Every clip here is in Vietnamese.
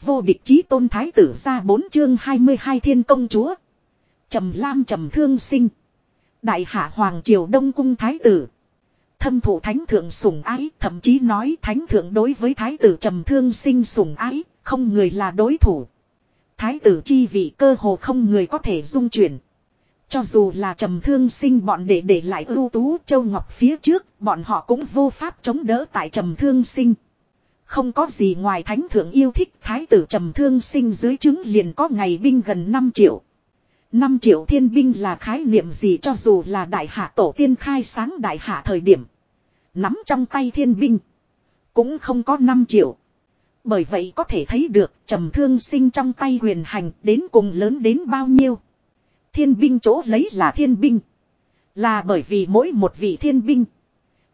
Vô địch chí tôn thái tử ra bốn chương 22 thiên công chúa. Trầm lam trầm thương sinh. Đại hạ hoàng triều đông cung thái tử. Thâm thủ thánh thượng sủng ái, thậm chí nói thánh thượng đối với thái tử trầm thương sinh sủng ái, không người là đối thủ. Thái tử chi vị cơ hồ không người có thể dung chuyển. Cho dù là trầm thương sinh bọn để để lại ưu tú châu ngọc phía trước, bọn họ cũng vô pháp chống đỡ tại trầm thương sinh. Không có gì ngoài thánh thượng yêu thích, thái tử trầm thương sinh dưới chứng liền có ngày binh gần 5 triệu. 5 triệu thiên binh là khái niệm gì cho dù là đại hạ tổ tiên khai sáng đại hạ thời điểm. Nắm trong tay thiên binh. Cũng không có 5 triệu. Bởi vậy có thể thấy được trầm thương sinh trong tay huyền hành đến cùng lớn đến bao nhiêu. Thiên binh chỗ lấy là thiên binh. Là bởi vì mỗi một vị thiên binh.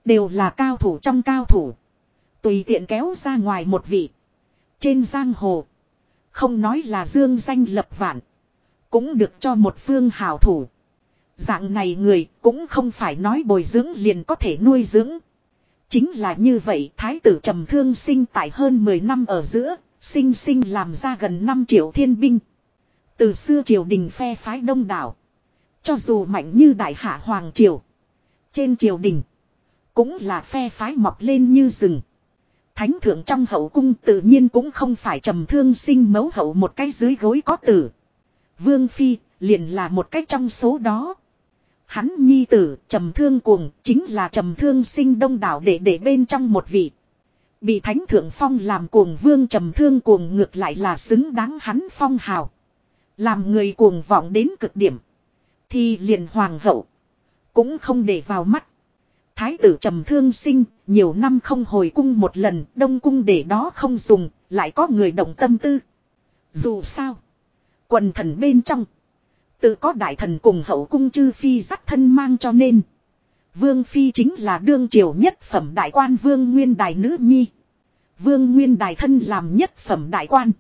Đều là cao thủ trong cao thủ. Tùy tiện kéo ra ngoài một vị. Trên giang hồ. Không nói là dương danh lập vạn. Cũng được cho một phương hào thủ. Dạng này người cũng không phải nói bồi dưỡng liền có thể nuôi dưỡng. Chính là như vậy thái tử trầm thương sinh tại hơn 10 năm ở giữa, sinh sinh làm ra gần 5 triệu thiên binh. Từ xưa triều đình phe phái đông đảo. Cho dù mạnh như đại hạ hoàng triều. Trên triều đình. Cũng là phe phái mọc lên như rừng. Thánh thượng trong hậu cung tự nhiên cũng không phải trầm thương sinh mấu hậu một cái dưới gối có tử. Vương Phi liền là một cách trong số đó. Hắn nhi tử, trầm thương cuồng, chính là trầm thương sinh đông đảo để để bên trong một vị. Bị thánh thượng phong làm cuồng vương trầm thương cuồng ngược lại là xứng đáng hắn phong hào. Làm người cuồng vọng đến cực điểm. Thì liền hoàng hậu. Cũng không để vào mắt. Thái tử trầm thương sinh, nhiều năm không hồi cung một lần, đông cung để đó không dùng, lại có người động tâm tư. Dù sao, quần thần bên trong, tự có đại thần cùng hậu cung chư phi dắt thân mang cho nên. Vương phi chính là đương triều nhất phẩm đại quan vương nguyên đài nữ nhi. Vương nguyên đài thân làm nhất phẩm đại quan.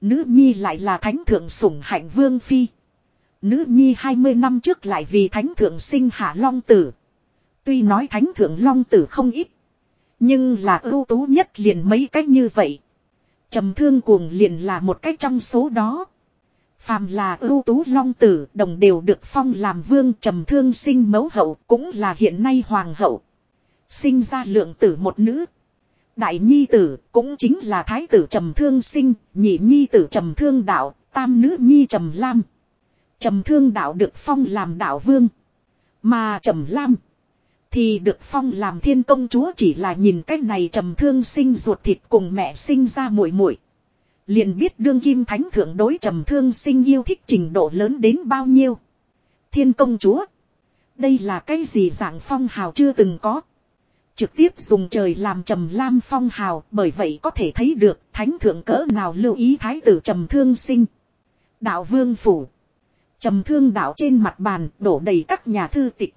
Nữ nhi lại là thánh thượng sủng hạnh vương phi. Nữ nhi 20 năm trước lại vì thánh thượng sinh hạ long tử. Tuy nói thánh thượng long tử không ít. Nhưng là ưu tú nhất liền mấy cách như vậy. trầm thương cuồng liền là một cách trong số đó. Phàm là ưu tú long tử đồng đều được phong làm vương trầm thương sinh mẫu hậu cũng là hiện nay hoàng hậu. Sinh ra lượng tử một nữ. Đại nhi tử cũng chính là thái tử trầm thương sinh, nhị nhi tử trầm thương đạo, tam nữ nhi trầm lam. Trầm thương đạo được phong làm đạo vương. Mà trầm lam thì được phong làm thiên công chúa chỉ là nhìn cách này trầm thương sinh ruột thịt cùng mẹ sinh ra muội muội liền biết đương kim thánh thượng đối trầm thương sinh yêu thích trình độ lớn đến bao nhiêu. Thiên công chúa. Đây là cái gì dạng phong hào chưa từng có. Trực tiếp dùng trời làm trầm lam phong hào, bởi vậy có thể thấy được thánh thượng cỡ nào lưu ý thái tử trầm thương sinh. Đạo vương phủ. Trầm thương đạo trên mặt bàn đổ đầy các nhà thư tịch.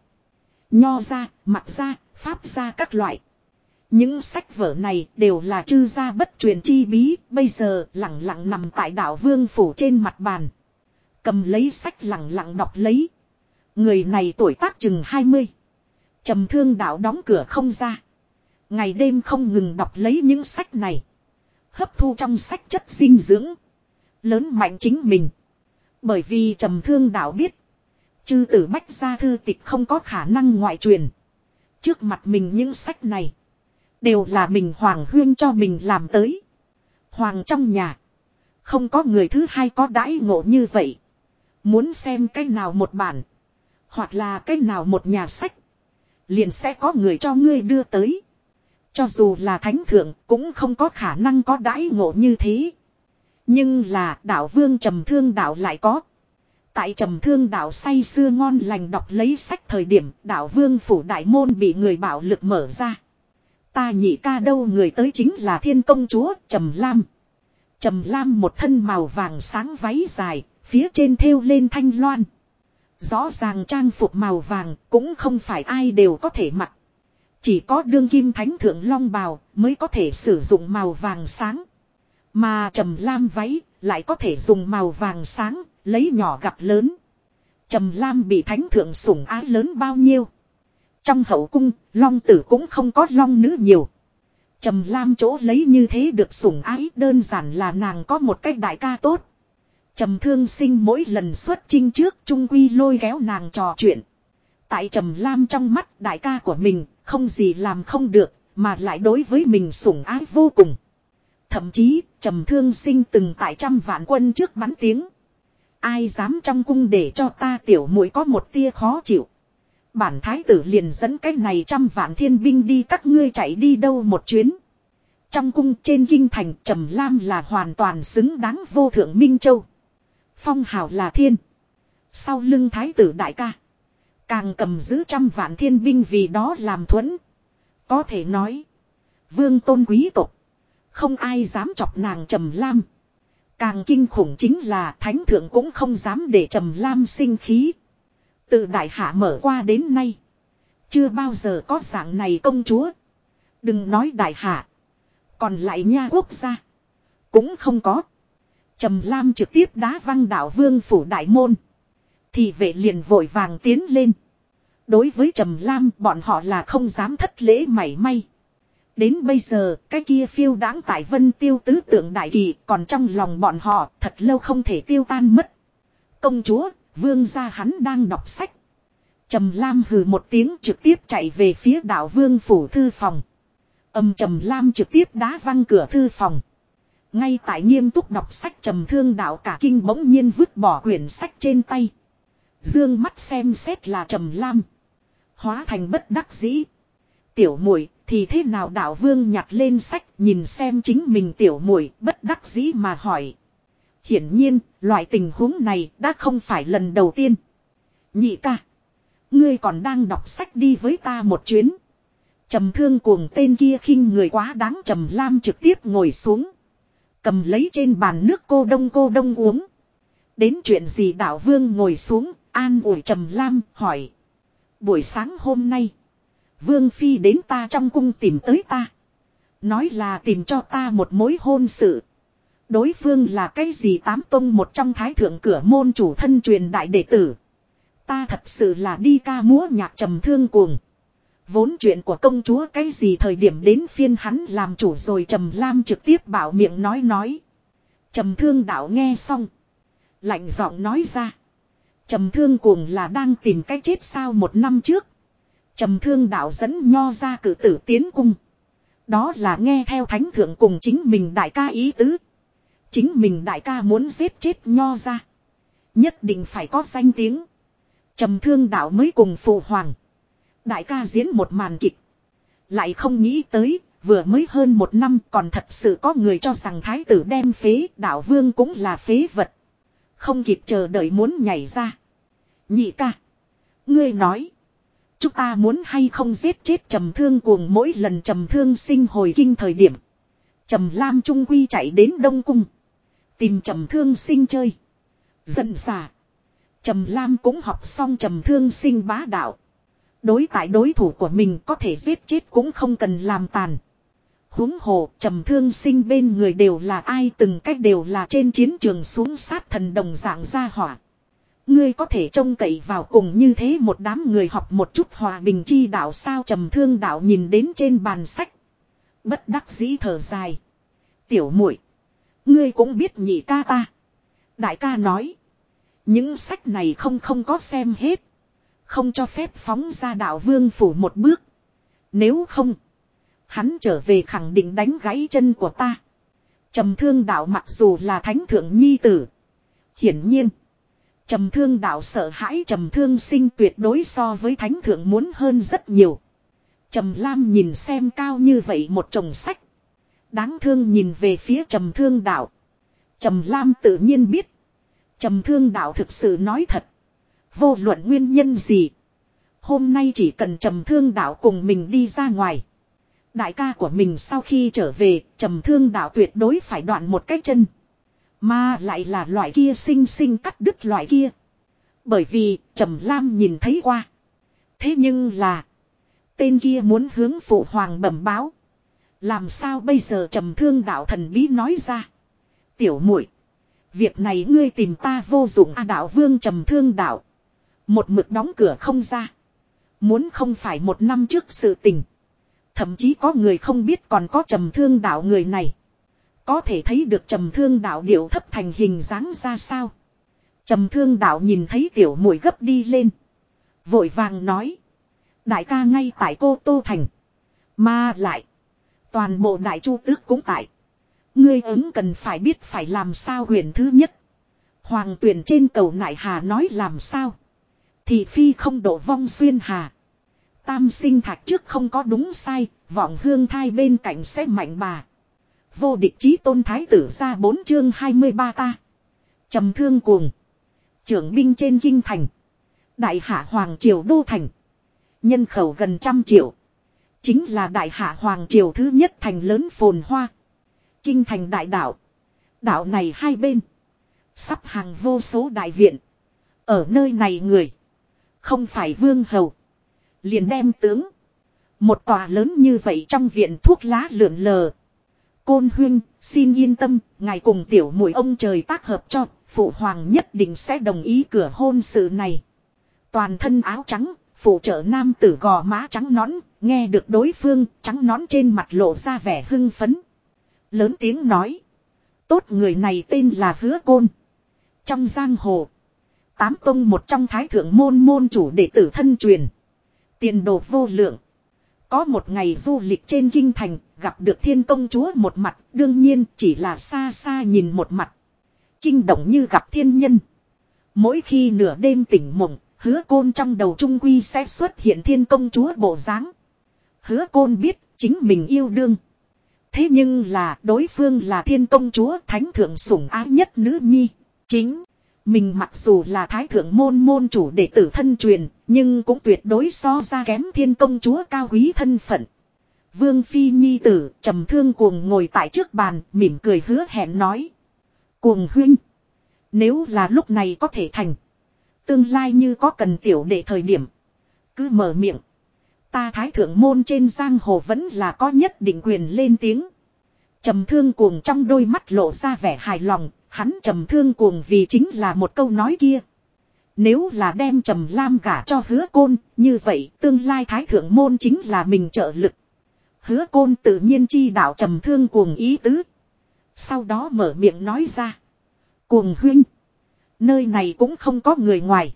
Nho ra, mặt ra, pháp ra các loại. Những sách vở này đều là chư gia bất truyền chi bí, bây giờ lặng lặng nằm tại đảo vương phủ trên mặt bàn. Cầm lấy sách lặng lặng đọc lấy. Người này tuổi tác chừng 20. trầm thương đảo đóng cửa không ra. Ngày đêm không ngừng đọc lấy những sách này. Hấp thu trong sách chất dinh dưỡng. Lớn mạnh chính mình. Bởi vì trầm thương đảo biết. Chư tử bách gia thư tịch không có khả năng ngoại truyền. Trước mặt mình những sách này. Đều là mình Hoàng Huyên cho mình làm tới. Hoàng trong nhà. Không có người thứ hai có đãi ngộ như vậy. Muốn xem cái nào một bản. Hoặc là cái nào một nhà sách. Liền sẽ có người cho ngươi đưa tới. Cho dù là thánh thượng cũng không có khả năng có đãi ngộ như thế. Nhưng là đạo vương trầm thương đạo lại có. Tại trầm thương đạo say xưa ngon lành đọc lấy sách thời điểm đạo vương phủ đại môn bị người bạo lực mở ra. Ta nhị ca đâu người tới chính là thiên công chúa Trầm Lam. Trầm Lam một thân màu vàng sáng váy dài, phía trên thêu lên thanh loan. Rõ ràng trang phục màu vàng cũng không phải ai đều có thể mặc. Chỉ có đương kim thánh thượng long bào mới có thể sử dụng màu vàng sáng. Mà trầm lam váy lại có thể dùng màu vàng sáng, lấy nhỏ gặp lớn. Trầm lam bị thánh thượng sủng ái lớn bao nhiêu. Trong hậu cung, long tử cũng không có long nữ nhiều. Trầm Lam chỗ lấy như thế được sủng ái đơn giản là nàng có một cách đại ca tốt. Trầm Thương Sinh mỗi lần xuất chinh trước trung quy lôi kéo nàng trò chuyện. Tại Trầm Lam trong mắt đại ca của mình không gì làm không được mà lại đối với mình sủng ái vô cùng. Thậm chí Trầm Thương Sinh từng tại trăm vạn quân trước bắn tiếng. Ai dám trong cung để cho ta tiểu muội có một tia khó chịu. Bản thái tử liền dẫn cái này trăm vạn thiên binh đi các ngươi chạy đi đâu một chuyến. Trong cung trên kinh thành trầm lam là hoàn toàn xứng đáng vô thượng Minh Châu. Phong hào là thiên. Sau lưng thái tử đại ca. Càng cầm giữ trăm vạn thiên binh vì đó làm thuẫn. Có thể nói. Vương tôn quý tộc. Không ai dám chọc nàng trầm lam. Càng kinh khủng chính là thánh thượng cũng không dám để trầm lam sinh khí. Từ đại hạ mở qua đến nay. Chưa bao giờ có dạng này công chúa. Đừng nói đại hạ. Còn lại nha quốc gia. Cũng không có. Trầm Lam trực tiếp đá văng đảo vương phủ đại môn. Thì vệ liền vội vàng tiến lên. Đối với Trầm Lam, bọn họ là không dám thất lễ mảy may. Đến bây giờ cái kia phiêu đáng tại vân tiêu tứ tượng đại kỳ còn trong lòng bọn họ thật lâu không thể tiêu tan mất. Công chúa Vương gia hắn đang đọc sách. Trầm Lam hừ một tiếng trực tiếp chạy về phía đạo Vương phủ thư phòng. Âm Trầm Lam trực tiếp đá văng cửa thư phòng. Ngay tại nghiêm túc đọc sách Trầm Thương đạo cả kinh bỗng nhiên vứt bỏ quyển sách trên tay. Dương mắt xem xét là Trầm Lam, hóa thành bất đắc dĩ. Tiểu muội thì thế nào đạo Vương nhặt lên sách, nhìn xem chính mình tiểu muội, bất đắc dĩ mà hỏi. Hiển nhiên, loại tình huống này đã không phải lần đầu tiên. Nhị ca. Ngươi còn đang đọc sách đi với ta một chuyến. Trầm thương cuồng tên kia khinh người quá đáng trầm lam trực tiếp ngồi xuống. Cầm lấy trên bàn nước cô đông cô đông uống. Đến chuyện gì đạo vương ngồi xuống, an ủi trầm lam, hỏi. Buổi sáng hôm nay, vương phi đến ta trong cung tìm tới ta. Nói là tìm cho ta một mối hôn sự. Đối phương là cái gì tám tông một trong thái thượng cửa môn chủ thân truyền đại đệ tử. Ta thật sự là đi ca múa nhạc trầm thương cuồng. Vốn chuyện của công chúa cái gì thời điểm đến phiên hắn làm chủ rồi trầm lam trực tiếp bảo miệng nói nói. Trầm thương đạo nghe xong. Lạnh giọng nói ra. Trầm thương cuồng là đang tìm cách chết sao một năm trước. Trầm thương đạo dẫn nho ra cử tử tiến cung. Đó là nghe theo thánh thượng cùng chính mình đại ca ý tứ. Chính mình đại ca muốn giết chết nho ra. Nhất định phải có danh tiếng. trầm thương đạo mới cùng phụ hoàng. Đại ca diễn một màn kịch. Lại không nghĩ tới, vừa mới hơn một năm còn thật sự có người cho rằng thái tử đem phế, đạo vương cũng là phế vật. Không kịp chờ đợi muốn nhảy ra. Nhị ca. Ngươi nói. Chúng ta muốn hay không giết chết trầm thương cuồng mỗi lần trầm thương sinh hồi kinh thời điểm. Trầm Lam Trung Quy chạy đến Đông Cung. Tìm trầm thương sinh chơi. Dần xả. Trầm Lam cũng học xong trầm thương sinh bá đạo. Đối tại đối thủ của mình có thể giết chết cũng không cần làm tàn. huống hồ, trầm thương sinh bên người đều là ai, từng cách đều là trên chiến trường xuống sát thần đồng dạng ra hỏa. Ngươi có thể trông cậy vào cùng như thế một đám người học một chút hòa bình chi đạo sao trầm thương đạo nhìn đến trên bàn sách. Bất đắc dĩ thở dài. Tiểu muội, Ngươi cũng biết nhị ca ta. Đại ca nói. Những sách này không không có xem hết. Không cho phép phóng ra đạo vương phủ một bước. Nếu không. Hắn trở về khẳng định đánh gãy chân của ta. Trầm thương đạo mặc dù là thánh thượng nhi tử. Hiển nhiên. Trầm thương đạo sợ hãi trầm thương sinh tuyệt đối so với thánh thượng muốn hơn rất nhiều. Trầm lam nhìn xem cao như vậy một chồng sách. Đáng thương nhìn về phía trầm thương đạo. Trầm Lam tự nhiên biết. Trầm thương đạo thực sự nói thật. Vô luận nguyên nhân gì. Hôm nay chỉ cần trầm thương đạo cùng mình đi ra ngoài. Đại ca của mình sau khi trở về, trầm thương đạo tuyệt đối phải đoạn một cái chân. Mà lại là loại kia sinh sinh cắt đứt loại kia. Bởi vì, trầm lam nhìn thấy qua. Thế nhưng là, tên kia muốn hướng phụ hoàng bẩm báo. Làm sao bây giờ trầm thương đạo thần bí nói ra. Tiểu muội Việc này ngươi tìm ta vô dụng a đạo vương trầm thương đạo. Một mực đóng cửa không ra. Muốn không phải một năm trước sự tình. Thậm chí có người không biết còn có trầm thương đạo người này. Có thể thấy được trầm thương đạo điệu thấp thành hình dáng ra sao. Trầm thương đạo nhìn thấy tiểu muội gấp đi lên. Vội vàng nói. Đại ca ngay tại cô Tô Thành. Mà lại. Toàn bộ đại chu tước cũng tại. Ngươi ứng cần phải biết phải làm sao huyền thứ nhất. Hoàng tuyển trên cầu nại hà nói làm sao. Thì phi không độ vong xuyên hà. Tam sinh thạch trước không có đúng sai. Vọng hương thai bên cạnh sẽ mạnh bà. Vô địch chí tôn thái tử ra bốn chương 23 ta. trầm thương cuồng. Trưởng binh trên kinh thành. Đại hạ Hoàng Triều Đô Thành. Nhân khẩu gần trăm triệu. Chính là đại hạ Hoàng Triều thứ nhất thành lớn phồn hoa. Kinh thành đại đạo. Đạo này hai bên. Sắp hàng vô số đại viện. Ở nơi này người. Không phải vương hầu. Liền đem tướng. Một tòa lớn như vậy trong viện thuốc lá lượn lờ. Côn huyên, xin yên tâm, ngài cùng tiểu mùi ông trời tác hợp cho, phụ hoàng nhất định sẽ đồng ý cửa hôn sự này. Toàn thân áo trắng, phụ trợ nam tử gò má trắng nón, nghe được đối phương, trắng nón trên mặt lộ ra vẻ hưng phấn. Lớn tiếng nói. Tốt người này tên là Hứa Côn. Trong giang hồ. Tám tông một trong thái thượng môn môn chủ đệ tử thân truyền. Tiền đồ vô lượng. Có một ngày du lịch trên kinh thành, gặp được thiên công chúa một mặt, đương nhiên chỉ là xa xa nhìn một mặt. Kinh động như gặp thiên nhân. Mỗi khi nửa đêm tỉnh mộng, hứa côn trong đầu trung quy sẽ xuất hiện thiên công chúa bộ dáng. Hứa côn biết chính mình yêu đương. Thế nhưng là đối phương là thiên công chúa thánh thượng sủng ái nhất nữ nhi. Chính, mình mặc dù là thái thượng môn môn chủ đệ tử thân truyền, nhưng cũng tuyệt đối so ra kém thiên công chúa cao quý thân phận. Vương Phi Nhi tử trầm thương cuồng ngồi tại trước bàn mỉm cười hứa hẹn nói. Cuồng huynh. Nếu là lúc này có thể thành. Tương lai như có cần tiểu đệ thời điểm. Cứ mở miệng. Ta thái thượng môn trên giang hồ vẫn là có nhất định quyền lên tiếng. Trầm thương cuồng trong đôi mắt lộ ra vẻ hài lòng. Hắn trầm thương cuồng vì chính là một câu nói kia. Nếu là đem trầm lam gả cho hứa côn, như vậy tương lai thái thượng môn chính là mình trợ lực. Hứa côn tự nhiên chi đạo trầm thương cuồng ý tứ. Sau đó mở miệng nói ra. Cuồng huynh. Nơi này cũng không có người ngoài.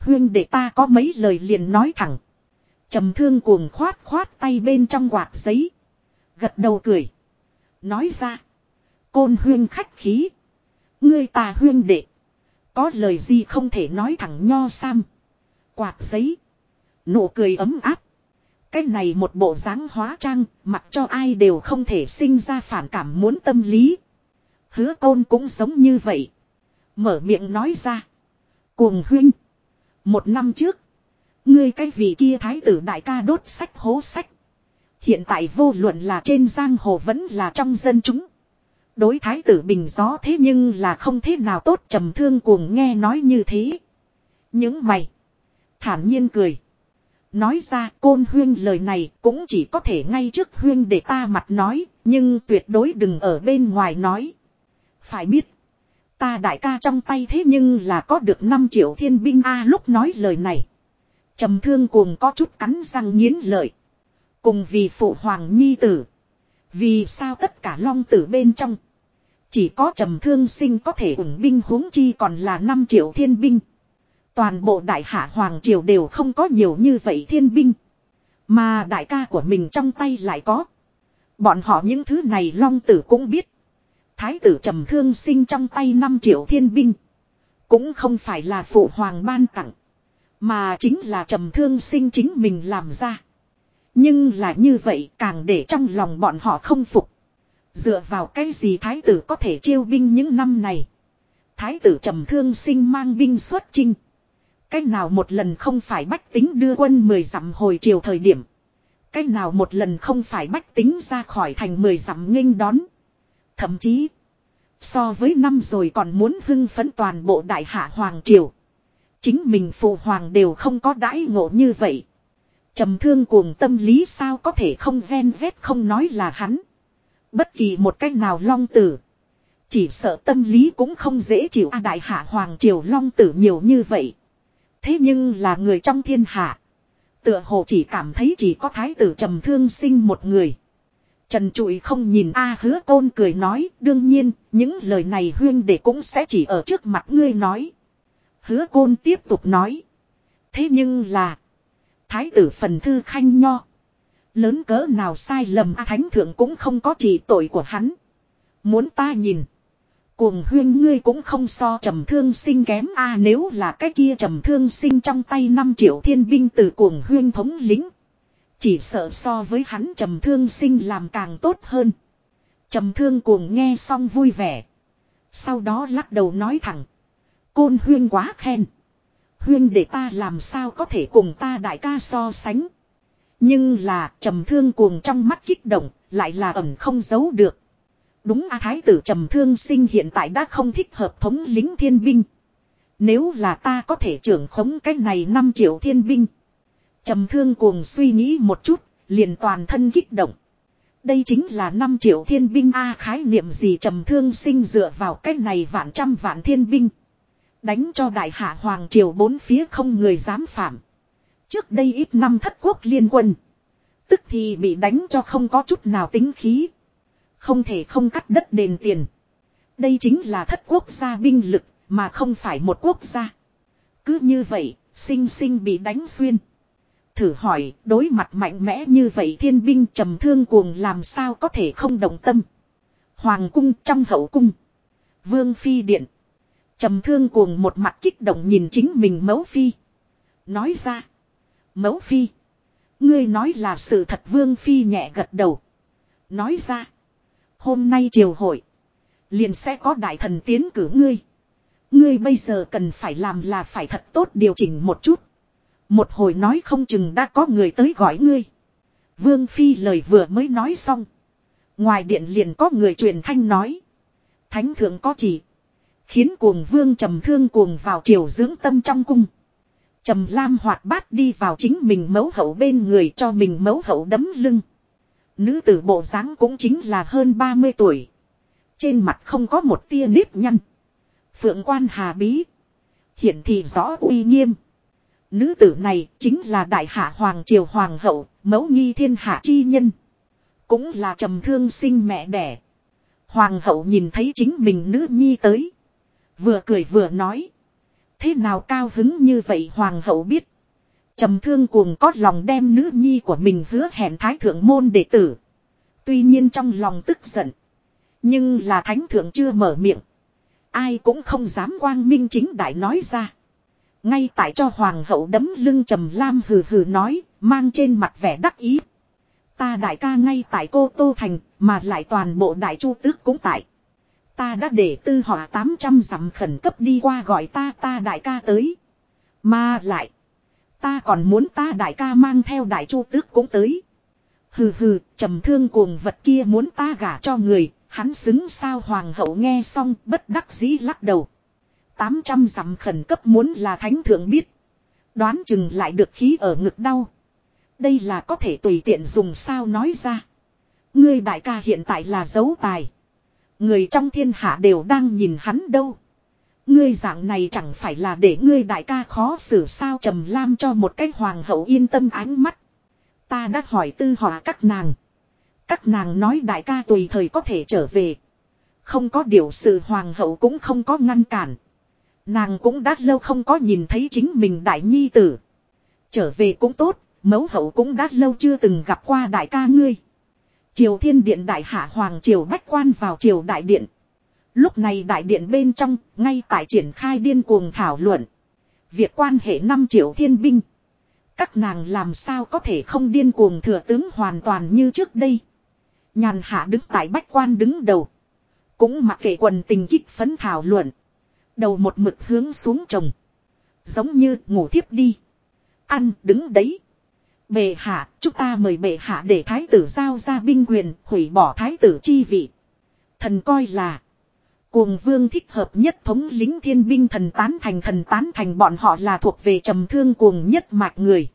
Huyên để ta có mấy lời liền nói thẳng. trầm thương cuồng khoát khoát tay bên trong quạt giấy. Gật đầu cười. Nói ra. Côn huyên khách khí. Ngươi ta huyên đệ. Có lời gì không thể nói thẳng nho sam. Quạt giấy. Nụ cười ấm áp. Cái này một bộ dáng hóa trang, mặc cho ai đều không thể sinh ra phản cảm muốn tâm lý. Hứa côn cũng giống như vậy. Mở miệng nói ra. Cuồng huynh. Một năm trước. Ngươi cái vị kia thái tử đại ca đốt sách hố sách. Hiện tại vô luận là trên giang hồ vẫn là trong dân chúng. Đối thái tử bình gió thế nhưng là không thế nào tốt, trầm thương cuồng nghe nói như thế. Những mày. Thản nhiên cười. Nói ra, côn huyên lời này cũng chỉ có thể ngay trước huyên để ta mặt nói. Nhưng tuyệt đối đừng ở bên ngoài nói. Phải biết. Ta đại ca trong tay thế nhưng là có được 5 triệu thiên binh A lúc nói lời này. trầm thương cuồng có chút cắn răng nghiến lợi. Cùng vì phụ hoàng nhi tử. Vì sao tất cả long tử bên trong. Chỉ có trầm thương sinh có thể ủng binh huống chi còn là 5 triệu thiên binh. Toàn bộ đại hạ hoàng triều đều không có nhiều như vậy thiên binh. Mà đại ca của mình trong tay lại có. Bọn họ những thứ này long tử cũng biết. Thái tử trầm thương sinh trong tay 5 triệu thiên binh. Cũng không phải là phụ hoàng ban tặng. Mà chính là trầm thương sinh chính mình làm ra. Nhưng là như vậy càng để trong lòng bọn họ không phục. Dựa vào cái gì thái tử có thể chiêu binh những năm này. Thái tử trầm thương sinh mang binh xuất chinh. Cách nào một lần không phải bách tính đưa quân mười dặm hồi chiều thời điểm. Cách nào một lần không phải bách tính ra khỏi thành mười dặm nghênh đón. Thậm chí. So với năm rồi còn muốn hưng phấn toàn bộ đại hạ hoàng triều. Chính mình phụ hoàng đều không có đãi ngộ như vậy. trầm thương cuồng tâm lý sao có thể không ghen vét không nói là hắn. Bất kỳ một cách nào long tử. Chỉ sợ tâm lý cũng không dễ chịu a đại hạ hoàng triều long tử nhiều như vậy. Thế nhưng là người trong thiên hạ. Tựa hồ chỉ cảm thấy chỉ có thái tử trầm thương sinh một người. Trần trụi không nhìn A hứa côn cười nói, đương nhiên, những lời này huyên để cũng sẽ chỉ ở trước mặt ngươi nói. Hứa côn tiếp tục nói. Thế nhưng là, thái tử phần thư khanh nho. Lớn cỡ nào sai lầm, A thánh thượng cũng không có chỉ tội của hắn. Muốn ta nhìn. Cuồng huyên ngươi cũng không so trầm thương sinh kém a, nếu là cái kia trầm thương sinh trong tay 5 triệu thiên binh từ cuồng huyên thống lính. Chỉ sợ so với hắn trầm thương sinh làm càng tốt hơn. Trầm thương cuồng nghe xong vui vẻ. Sau đó lắc đầu nói thẳng. Côn huyên quá khen. Huyên để ta làm sao có thể cùng ta đại ca so sánh. Nhưng là trầm thương cuồng trong mắt kích động, lại là ẩn không giấu được. Đúng a thái tử trầm thương sinh hiện tại đã không thích hợp thống lính thiên binh. Nếu là ta có thể trưởng khống cái này 5 triệu thiên binh. Trầm thương cuồng suy nghĩ một chút, liền toàn thân kích động. Đây chính là 5 triệu thiên binh A khái niệm gì trầm thương sinh dựa vào cái này vạn trăm vạn thiên binh. Đánh cho đại hạ hoàng triều bốn phía không người dám phạm. Trước đây ít năm thất quốc liên quân. Tức thì bị đánh cho không có chút nào tính khí. Không thể không cắt đất đền tiền. Đây chính là thất quốc gia binh lực, mà không phải một quốc gia. Cứ như vậy, sinh sinh bị đánh xuyên. Thử hỏi, đối mặt mạnh mẽ như vậy thiên binh trầm thương cuồng làm sao có thể không động tâm. Hoàng cung trong hậu cung. Vương phi điện. Trầm thương cuồng một mặt kích động nhìn chính mình mẫu phi. Nói ra. Mẫu phi. Ngươi nói là sự thật vương phi nhẹ gật đầu. Nói ra. Hôm nay triều hội. Liền sẽ có đại thần tiến cử ngươi. Ngươi bây giờ cần phải làm là phải thật tốt điều chỉnh một chút. Một hồi nói không chừng đã có người tới gọi ngươi. Vương Phi lời vừa mới nói xong. Ngoài điện liền có người truyền thanh nói. Thánh thượng có chỉ. Khiến cuồng vương trầm thương cuồng vào triều dưỡng tâm trong cung. Trầm lam hoạt bát đi vào chính mình mấu hậu bên người cho mình mấu hậu đấm lưng. Nữ tử bộ dáng cũng chính là hơn 30 tuổi. Trên mặt không có một tia nếp nhăn. Phượng quan hà bí. Hiển thị rõ uy nghiêm. Nữ tử này chính là đại hạ hoàng triều hoàng hậu, mẫu nghi thiên hạ chi nhân. Cũng là trầm thương sinh mẹ đẻ. Hoàng hậu nhìn thấy chính mình nữ nhi tới. Vừa cười vừa nói. Thế nào cao hứng như vậy hoàng hậu biết. Trầm thương cuồng có lòng đem nữ nhi của mình hứa hẹn thái thượng môn đệ tử. Tuy nhiên trong lòng tức giận. Nhưng là thánh thượng chưa mở miệng. Ai cũng không dám quang minh chính đại nói ra. Ngay tại cho hoàng hậu đấm lưng trầm lam hừ hừ nói, mang trên mặt vẻ đắc ý. Ta đại ca ngay tại cô Tô Thành, mà lại toàn bộ đại chu tước cũng tại. Ta đã để tư họa 800 dặm khẩn cấp đi qua gọi ta ta đại ca tới. Mà lại. Ta còn muốn ta đại ca mang theo đại chu tước cũng tới. Hừ hừ, trầm thương cuồng vật kia muốn ta gả cho người, hắn xứng sao hoàng hậu nghe xong bất đắc dĩ lắc đầu. 800 dặm khẩn cấp muốn là thánh thượng biết. Đoán chừng lại được khí ở ngực đau. Đây là có thể tùy tiện dùng sao nói ra. Ngươi đại ca hiện tại là dấu tài. Người trong thiên hạ đều đang nhìn hắn đâu. Ngươi dạng này chẳng phải là để ngươi đại ca khó xử sao trầm lam cho một cái hoàng hậu yên tâm ánh mắt. Ta đã hỏi tư họa các nàng. Các nàng nói đại ca tùy thời có thể trở về. Không có điều sự hoàng hậu cũng không có ngăn cản. Nàng cũng đã lâu không có nhìn thấy chính mình đại nhi tử. Trở về cũng tốt, mẫu hậu cũng đã lâu chưa từng gặp qua đại ca ngươi. Triều thiên điện đại hạ hoàng triều bách quan vào triều đại điện. Lúc này đại điện bên trong, ngay tại triển khai điên cuồng thảo luận. Việc quan hệ 5 triệu thiên binh. Các nàng làm sao có thể không điên cuồng thừa tướng hoàn toàn như trước đây. Nhàn hạ đứng tại bách quan đứng đầu. Cũng mặc kệ quần tình kích phấn thảo luận. Đầu một mực hướng xuống trồng. Giống như ngủ thiếp đi. Ăn đứng đấy. Bệ hạ, chúng ta mời bệ hạ để thái tử giao ra binh quyền, hủy bỏ thái tử chi vị. Thần coi là. Cuồng vương thích hợp nhất thống lính thiên binh thần tán thành thần tán thành bọn họ là thuộc về trầm thương cuồng nhất mạch người.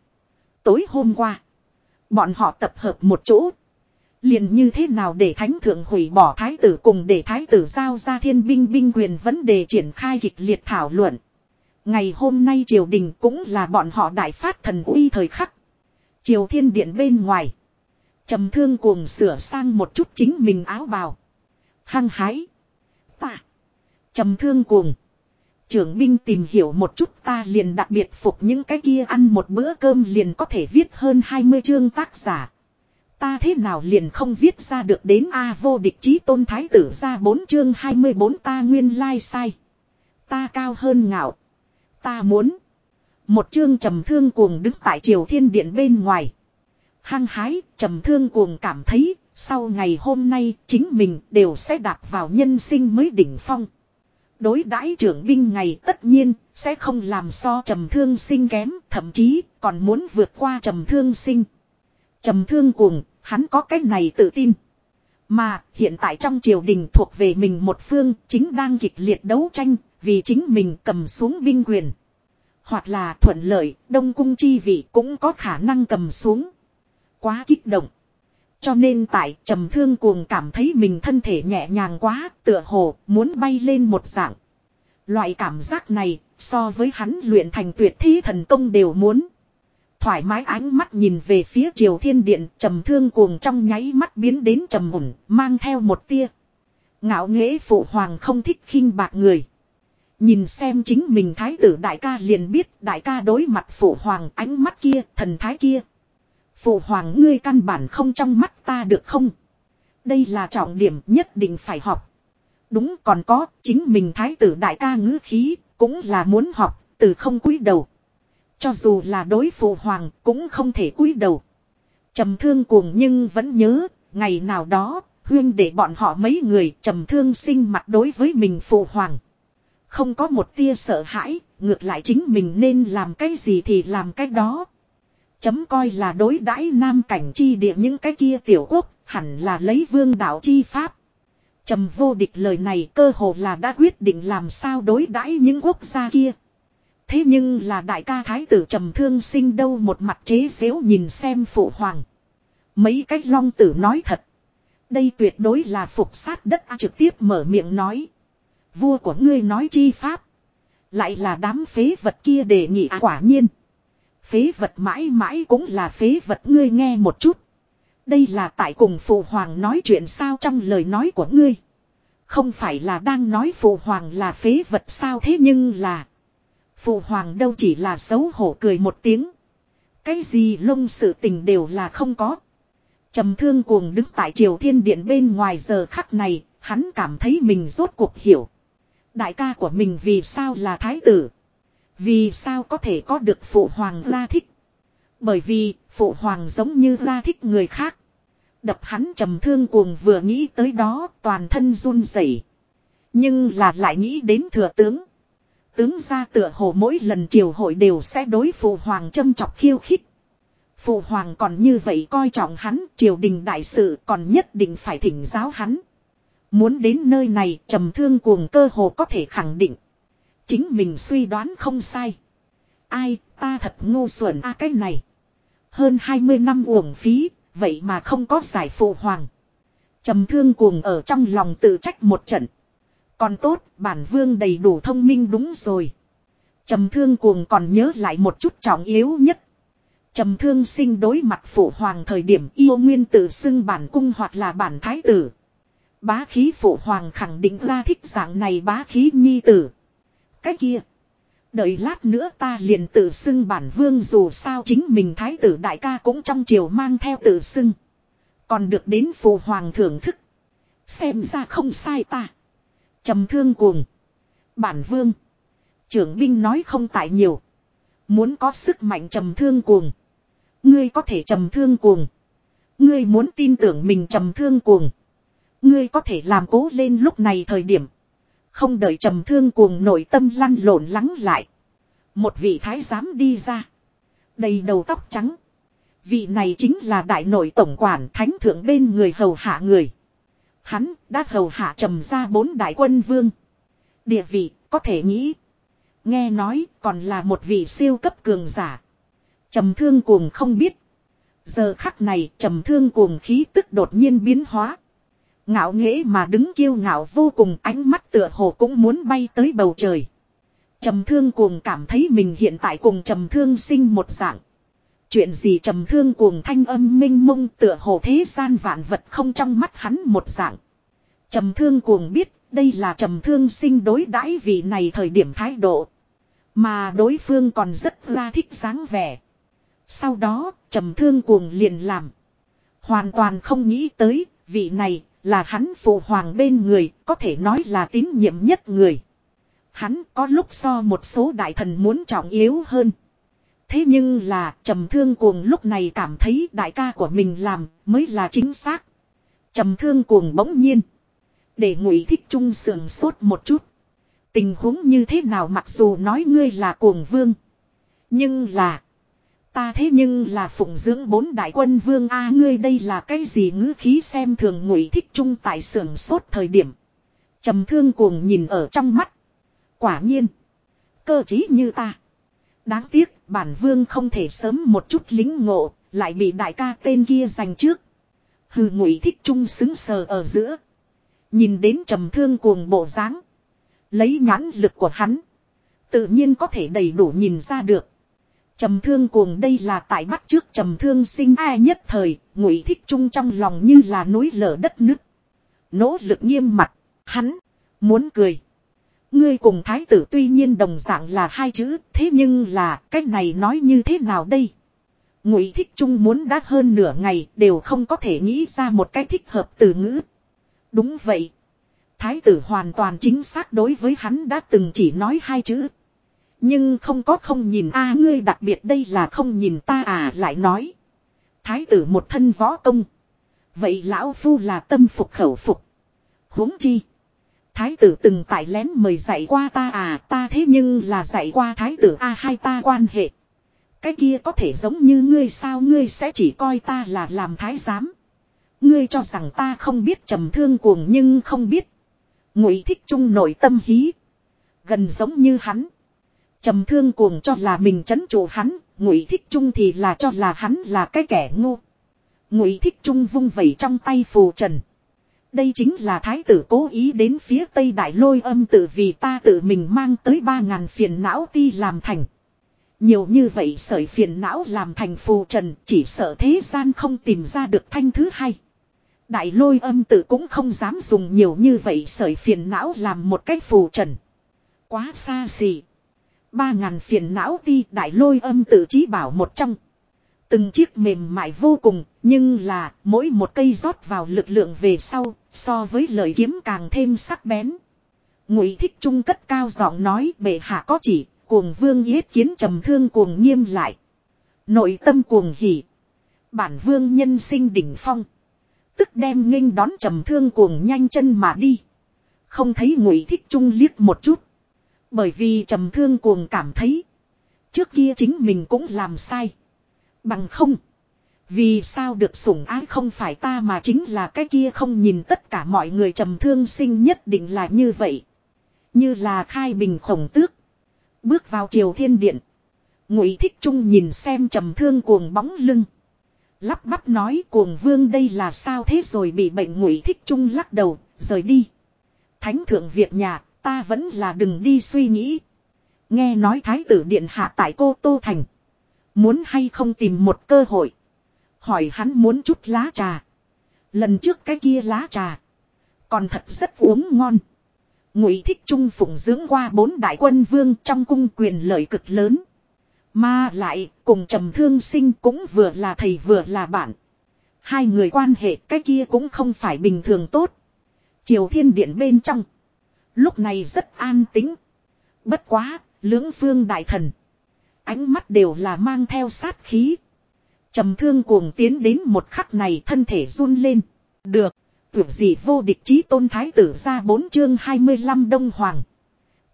Tối hôm qua, bọn họ tập hợp một chỗ. liền như thế nào để thánh thượng hủy bỏ thái tử cùng để thái tử giao ra thiên binh binh quyền vấn đề triển khai kịch liệt thảo luận. Ngày hôm nay triều đình cũng là bọn họ đại phát thần uy thời khắc. Triều thiên điện bên ngoài. trầm thương cuồng sửa sang một chút chính mình áo bào. Hăng hái. Ta. trầm thương cuồng. Trưởng binh tìm hiểu một chút ta liền đặc biệt phục những cái kia ăn một bữa cơm liền có thể viết hơn 20 chương tác giả. Ta thế nào liền không viết ra được đến A vô địch chí tôn thái tử ra 4 chương 24 ta nguyên lai like sai. Ta cao hơn ngạo. Ta muốn. Một chương trầm thương cuồng đứng tại triều thiên điện bên ngoài. Hăng hái, trầm thương cuồng cảm thấy, sau ngày hôm nay chính mình đều sẽ đạp vào nhân sinh mới đỉnh phong. Đối đãi trưởng binh ngày tất nhiên sẽ không làm so trầm thương sinh kém, thậm chí còn muốn vượt qua trầm thương sinh. Trầm thương cuồng, hắn có cái này tự tin. Mà hiện tại trong triều đình thuộc về mình một phương chính đang kịch liệt đấu tranh vì chính mình cầm xuống binh quyền. Hoặc là thuận lợi, đông cung chi vị cũng có khả năng cầm xuống. Quá kích động. Cho nên tại trầm thương cuồng cảm thấy mình thân thể nhẹ nhàng quá, tựa hồ, muốn bay lên một dạng. Loại cảm giác này, so với hắn luyện thành tuyệt thi thần công đều muốn. Thoải mái ánh mắt nhìn về phía triều thiên điện, trầm thương cuồng trong nháy mắt biến đến trầm mùn, mang theo một tia. Ngạo nghễ phụ hoàng không thích khinh bạc người. Nhìn xem chính mình thái tử đại ca liền biết đại ca đối mặt phụ hoàng ánh mắt kia, thần thái kia. Phụ hoàng ngươi căn bản không trong mắt ta được không? Đây là trọng điểm nhất định phải học. Đúng còn có, chính mình thái tử đại ca ngữ khí, cũng là muốn học, từ không cúi đầu. Cho dù là đối phụ hoàng, cũng không thể cúi đầu. trầm thương cuồng nhưng vẫn nhớ, ngày nào đó, huyên để bọn họ mấy người trầm thương sinh mặt đối với mình phụ hoàng. Không có một tia sợ hãi, ngược lại chính mình nên làm cái gì thì làm cái đó. Chấm coi là đối đãi nam cảnh chi địa những cái kia tiểu quốc, hẳn là lấy vương đạo chi pháp. Trầm vô địch lời này cơ hồ là đã quyết định làm sao đối đãi những quốc gia kia. Thế nhưng là đại ca thái tử trầm thương sinh đâu một mặt chế xếu nhìn xem phụ hoàng. Mấy cách long tử nói thật. Đây tuyệt đối là phục sát đất trực tiếp mở miệng nói. Vua của ngươi nói chi pháp. Lại là đám phế vật kia đề nghị à, quả nhiên. Phế vật mãi mãi cũng là phế vật ngươi nghe một chút. Đây là tại cùng phụ hoàng nói chuyện sao trong lời nói của ngươi. Không phải là đang nói phụ hoàng là phế vật sao thế nhưng là. Phụ hoàng đâu chỉ là xấu hổ cười một tiếng. Cái gì lông sự tình đều là không có. trầm thương cuồng đứng tại triều thiên điện bên ngoài giờ khắc này, hắn cảm thấy mình rốt cuộc hiểu. Đại ca của mình vì sao là thái tử. Vì sao có thể có được phụ hoàng la thích. Bởi vì phụ hoàng giống như la thích người khác. Đập hắn trầm thương cuồng vừa nghĩ tới đó toàn thân run rẩy Nhưng là lại nghĩ đến thừa tướng. Tướng ra tựa hồ mỗi lần triều hội đều sẽ đối phụ hoàng châm chọc khiêu khích. Phụ hoàng còn như vậy coi trọng hắn, triều đình đại sự còn nhất định phải thỉnh giáo hắn. Muốn đến nơi này trầm thương cuồng cơ hồ có thể khẳng định. Chính mình suy đoán không sai. Ai ta thật ngu xuẩn a cái này. Hơn 20 năm uổng phí, vậy mà không có giải phụ hoàng. Trầm thương cuồng ở trong lòng tự trách một trận. Còn tốt, bản vương đầy đủ thông minh đúng rồi. Trầm thương cuồng còn nhớ lại một chút trọng yếu nhất. Trầm thương sinh đối mặt phụ hoàng thời điểm yêu nguyên tự xưng bản cung hoặc là bản thái tử. Bá khí phụ hoàng khẳng định ra thích dạng này bá khí nhi tử. Cái kia. Đợi lát nữa ta liền tự xưng bản vương dù sao chính mình thái tử đại ca cũng trong triều mang theo tự xưng. Còn được đến phụ hoàng thưởng thức. Xem ra không sai ta. trầm thương cuồng. Bản vương. Trưởng binh nói không tại nhiều. Muốn có sức mạnh trầm thương cuồng. Ngươi có thể trầm thương cuồng. Ngươi muốn tin tưởng mình trầm thương cuồng. Ngươi có thể làm cố lên lúc này thời điểm. Không đợi trầm thương cuồng nội tâm lăn lộn lắng lại. Một vị thái giám đi ra. Đầy đầu tóc trắng. Vị này chính là đại nội tổng quản thánh thượng bên người hầu hạ người. Hắn đã hầu hạ trầm ra bốn đại quân vương. Địa vị, có thể nghĩ. Nghe nói, còn là một vị siêu cấp cường giả. Trầm thương cuồng không biết. Giờ khắc này, trầm thương cuồng khí tức đột nhiên biến hóa. Ngạo nghễ mà đứng kiêu ngạo vô cùng, ánh mắt tựa hồ cũng muốn bay tới bầu trời. Trầm thương cuồng cảm thấy mình hiện tại cùng trầm thương sinh một dạng. Chuyện gì trầm thương cuồng thanh âm minh mông tựa hồ thế gian vạn vật không trong mắt hắn một dạng. Trầm thương cuồng biết, đây là trầm thương sinh đối đãi vị này thời điểm thái độ. Mà đối phương còn rất la thích dáng vẻ. Sau đó, trầm thương cuồng liền làm. Hoàn toàn không nghĩ tới, vị này là hắn phụ hoàng bên người, có thể nói là tín nhiệm nhất người. Hắn có lúc so một số đại thần muốn trọng yếu hơn. Thế nhưng là, trầm thương cuồng lúc này cảm thấy đại ca của mình làm mới là chính xác. Trầm thương cuồng bỗng nhiên. Để ngụy thích trung sườn sốt một chút. Tình huống như thế nào mặc dù nói ngươi là cuồng vương. Nhưng là. Ta thế nhưng là phụng dưỡng bốn đại quân vương a, ngươi đây là cái gì ngữ khí xem thường ngụy thích trung tại sưởng sốt thời điểm. trầm thương cuồng nhìn ở trong mắt. Quả nhiên. Cơ trí như ta. Đáng tiếc, bản vương không thể sớm một chút lính ngộ. Lại bị đại ca tên kia giành trước. Hừ, ngụy thích trung xứng sờ ở giữa. Nhìn đến trầm thương cuồng bộ dáng, Lấy nhãn lực của hắn. Tự nhiên có thể đầy đủ nhìn ra được. Trầm thương cuồng đây là tại bắt trước trầm thương sinh ai nhất thời, ngụy thích trung trong lòng như là núi lở đất nứt. Nỗ lực nghiêm mặt, hắn, muốn cười. Ngươi cùng thái tử tuy nhiên đồng dạng là hai chữ, thế nhưng là, cách này nói như thế nào đây? Ngụy thích trung muốn đã hơn nửa ngày, đều không có thể nghĩ ra một cái thích hợp từ ngữ. Đúng vậy. Thái tử hoàn toàn chính xác đối với hắn đã từng chỉ nói hai chữ. Nhưng không có không nhìn a, ngươi đặc biệt đây là không nhìn ta à lại nói. Thái tử một thân võ công. Vậy lão phu là tâm phục khẩu phục. huống chi. Thái tử từng tại lén mời dạy qua ta à ta thế nhưng là dạy qua thái tử a, hai ta quan hệ. Cái kia có thể giống như ngươi sao, ngươi sẽ chỉ coi ta là làm thái giám. Ngươi cho rằng ta không biết trầm thương cuồng nhưng không biết. Ngụy thích trung nội tâm hí. Gần giống như hắn. Trầm thương cuồng cho là mình chấn trụ hắn. Ngụy thích trung thì là cho là hắn là cái kẻ ngu. Ngụy thích trung vung vẩy trong tay phù trần. Đây chính là thái tử cố ý đến phía tây đại lôi âm tự vì ta tự mình mang tới ba ngàn phiền não ti làm thành. Nhiều như vậy sởi phiền não làm thành phù trần, chỉ sợ thế gian không tìm ra được thanh thứ hai. Đại lôi âm tự cũng không dám dùng nhiều như vậy sởi phiền não làm một cách phù trần. Quá xa xỉ. Ba ngàn phiền não ti đại lôi âm tự trí bảo một trong. Từng chiếc mềm mại vô cùng, nhưng là mỗi một cây rót vào lực lượng về sau, so với lời kiếm càng thêm sắc bén. Ngụy thích trung cất cao giọng nói bệ hạ có chỉ, cuồng vương yết kiến trầm thương cuồng nghiêm lại. Nội tâm cuồng hỉ. Bản vương nhân sinh đỉnh phong. Tức đem nghênh đón trầm thương cuồng nhanh chân mà đi. Không thấy ngụy thích trung liếc một chút. Bởi vì trầm thương cuồng cảm thấy. Trước kia chính mình cũng làm sai. Bằng không. Vì sao được sủng ái không phải ta mà chính là cái kia không nhìn tất cả mọi người trầm thương sinh nhất định là như vậy. Như là khai bình khổng tước. Bước vào triều thiên điện. Ngụy thích trung nhìn xem trầm thương cuồng bóng lưng. Lắp bắp nói cuồng vương đây là sao thế rồi bị bệnh ngụy thích trung lắc đầu, rời đi. Thánh thượng Việt nhà, ta vẫn là đừng đi suy nghĩ. Nghe nói thái tử điện hạ tại cô Tô Thành. Muốn hay không tìm một cơ hội. Hỏi hắn muốn chút lá trà. Lần trước cái kia lá trà. Còn thật rất uống ngon. Ngụy thích trung phụng dưỡng qua bốn đại quân vương trong cung quyền lợi cực lớn. Mà lại, cùng trầm thương sinh cũng vừa là thầy vừa là bạn. Hai người quan hệ cái kia cũng không phải bình thường tốt. Triều thiên điện bên trong. Lúc này rất an tĩnh. Bất quá, lưỡng phương đại thần. Ánh mắt đều là mang theo sát khí. Trầm thương cuồng tiến đến một khắc này thân thể run lên. Được, tưởng gì vô địch chí tôn thái tử ra bốn chương 25 đông hoàng.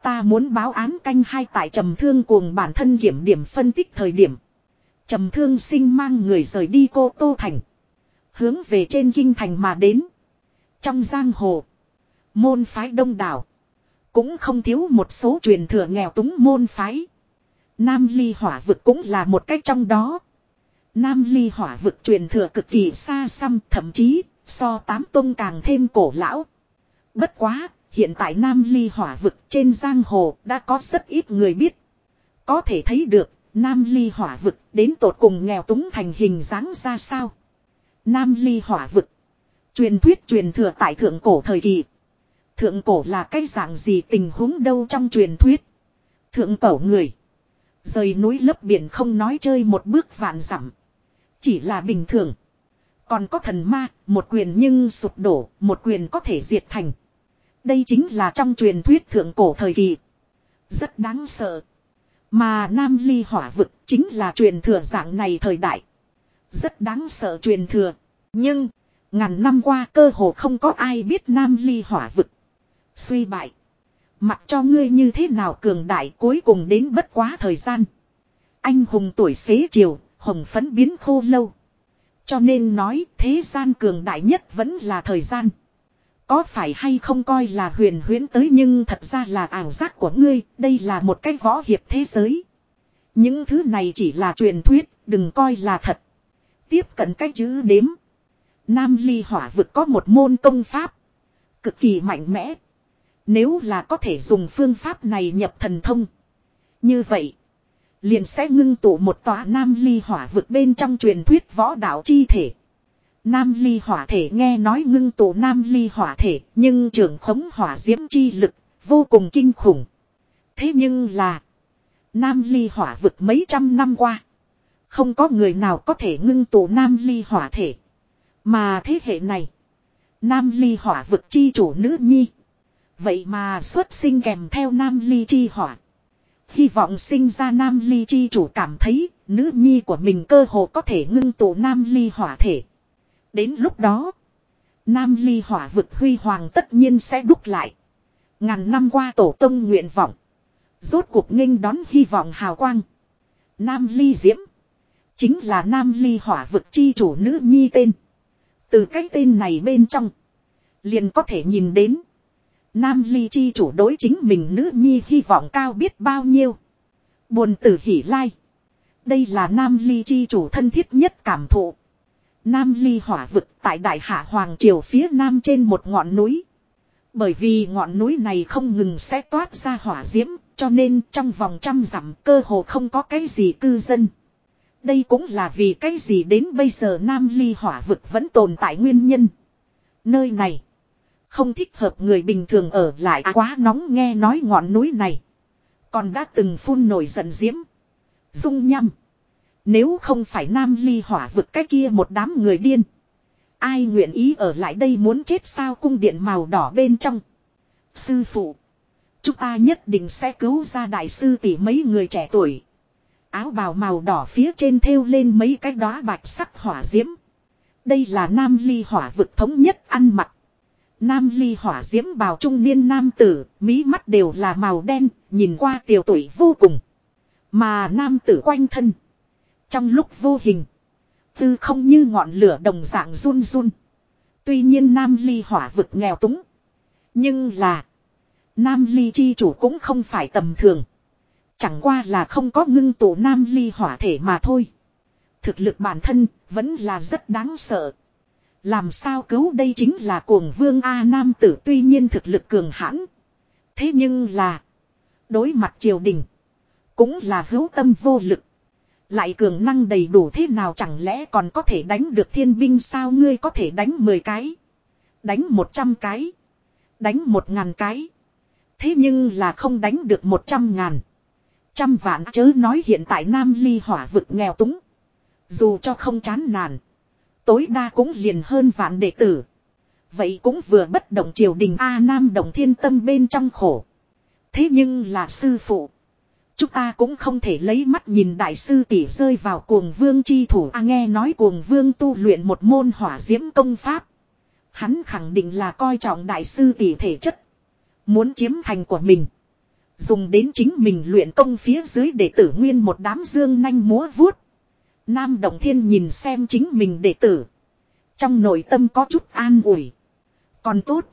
Ta muốn báo án canh hai tại trầm thương cuồng bản thân kiểm điểm phân tích thời điểm. Trầm thương sinh mang người rời đi cô Tô Thành. Hướng về trên kinh thành mà đến. Trong giang hồ. Môn phái đông đảo. Cũng không thiếu một số truyền thừa nghèo túng môn phái. Nam ly hỏa vực cũng là một cách trong đó. Nam ly hỏa vực truyền thừa cực kỳ xa xăm thậm chí so tám tông càng thêm cổ lão. Bất quá, hiện tại Nam ly hỏa vực trên giang hồ đã có rất ít người biết. Có thể thấy được, Nam ly hỏa vực đến tột cùng nghèo túng thành hình dáng ra sao. Nam ly hỏa vực. Truyền thuyết truyền thừa tại thượng cổ thời kỳ. Thượng cổ là cái dạng gì tình huống đâu trong truyền thuyết. Thượng cổ người. Rời núi lấp biển không nói chơi một bước vạn dặm Chỉ là bình thường. Còn có thần ma, một quyền nhưng sụp đổ, một quyền có thể diệt thành. Đây chính là trong truyền thuyết thượng cổ thời kỳ. Rất đáng sợ. Mà Nam Ly hỏa vực chính là truyền thừa dạng này thời đại. Rất đáng sợ truyền thừa. Nhưng, ngàn năm qua cơ hồ không có ai biết Nam Ly hỏa vực. Suy bại. Mặc cho ngươi như thế nào cường đại cuối cùng đến bất quá thời gian. Anh hùng tuổi xế chiều, hồng phấn biến khô lâu. Cho nên nói thế gian cường đại nhất vẫn là thời gian. Có phải hay không coi là huyền huyễn tới nhưng thật ra là ảo giác của ngươi, đây là một cái võ hiệp thế giới. Những thứ này chỉ là truyền thuyết, đừng coi là thật. Tiếp cận cách chữ đếm. Nam ly hỏa vực có một môn công pháp. Cực kỳ mạnh mẽ. Nếu là có thể dùng phương pháp này nhập thần thông. Như vậy. Liền sẽ ngưng tụ một tòa nam ly hỏa vực bên trong truyền thuyết võ đạo chi thể. Nam ly hỏa thể nghe nói ngưng tụ nam ly hỏa thể, nhưng trưởng khống hỏa diễm chi lực, vô cùng kinh khủng. Thế nhưng là, nam ly hỏa vực mấy trăm năm qua, không có người nào có thể ngưng tụ nam ly hỏa thể. Mà thế hệ này, nam ly hỏa vực chi chủ nữ nhi. Vậy mà xuất sinh kèm theo nam ly chi hỏa. Hy vọng sinh ra nam ly chi chủ cảm thấy nữ nhi của mình cơ hồ có thể ngưng tụ nam ly hỏa thể. Đến lúc đó, Nam Ly hỏa vực huy hoàng tất nhiên sẽ đúc lại. Ngàn năm qua tổ tông nguyện vọng. Rốt cuộc nghênh đón hy vọng hào quang. Nam Ly Diễm. Chính là Nam Ly hỏa vực chi chủ nữ nhi tên. Từ cái tên này bên trong. Liền có thể nhìn đến. Nam Ly chi chủ đối chính mình nữ nhi hy vọng cao biết bao nhiêu. Buồn tử hỉ lai. Đây là Nam Ly chi chủ thân thiết nhất cảm thụ. Nam ly hỏa vực tại đại hạ hoàng triều phía nam trên một ngọn núi. Bởi vì ngọn núi này không ngừng sẽ toát ra hỏa diễm, cho nên trong vòng trăm dặm cơ hồ không có cái gì cư dân. Đây cũng là vì cái gì đến bây giờ Nam ly hỏa vực vẫn tồn tại nguyên nhân. Nơi này không thích hợp người bình thường ở lại à, quá nóng nghe nói ngọn núi này. Còn đã từng phun nổi giận diễm. Dung nhăm. Nếu không phải Nam Ly hỏa vực cái kia một đám người điên. Ai nguyện ý ở lại đây muốn chết sao cung điện màu đỏ bên trong. Sư phụ. Chúng ta nhất định sẽ cứu ra đại sư tỷ mấy người trẻ tuổi. Áo bào màu đỏ phía trên thêu lên mấy cái đóa bạch sắc hỏa diễm. Đây là Nam Ly hỏa vực thống nhất ăn mặc. Nam Ly hỏa diễm bào trung niên nam tử, mí mắt đều là màu đen, nhìn qua tiểu tuổi vô cùng. Mà nam tử quanh thân. Trong lúc vô hình. Tư không như ngọn lửa đồng dạng run run. Tuy nhiên Nam Ly hỏa vực nghèo túng. Nhưng là. Nam Ly chi chủ cũng không phải tầm thường. Chẳng qua là không có ngưng tụ Nam Ly hỏa thể mà thôi. Thực lực bản thân vẫn là rất đáng sợ. Làm sao cứu đây chính là cuồng vương A Nam tử tuy nhiên thực lực cường hãn. Thế nhưng là. Đối mặt triều đình. Cũng là hữu tâm vô lực. Lại cường năng đầy đủ thế nào chẳng lẽ còn có thể đánh được thiên binh sao ngươi có thể đánh 10 cái. Đánh 100 cái. Đánh 1 ngàn cái. Thế nhưng là không đánh được 100 ngàn. Trăm vạn chớ nói hiện tại Nam Ly hỏa vực nghèo túng. Dù cho không chán nản. Tối đa cũng liền hơn vạn đệ tử. Vậy cũng vừa bất động triều đình A Nam đồng thiên tâm bên trong khổ. Thế nhưng là sư phụ. Chúng ta cũng không thể lấy mắt nhìn đại sư tỷ rơi vào cuồng vương chi thủ a nghe nói cuồng vương tu luyện một môn hỏa diễm công pháp. Hắn khẳng định là coi trọng đại sư tỷ thể chất. Muốn chiếm thành của mình. Dùng đến chính mình luyện công phía dưới để tử nguyên một đám dương nanh múa vuốt. Nam Động Thiên nhìn xem chính mình đệ tử. Trong nội tâm có chút an ủi. Còn tốt.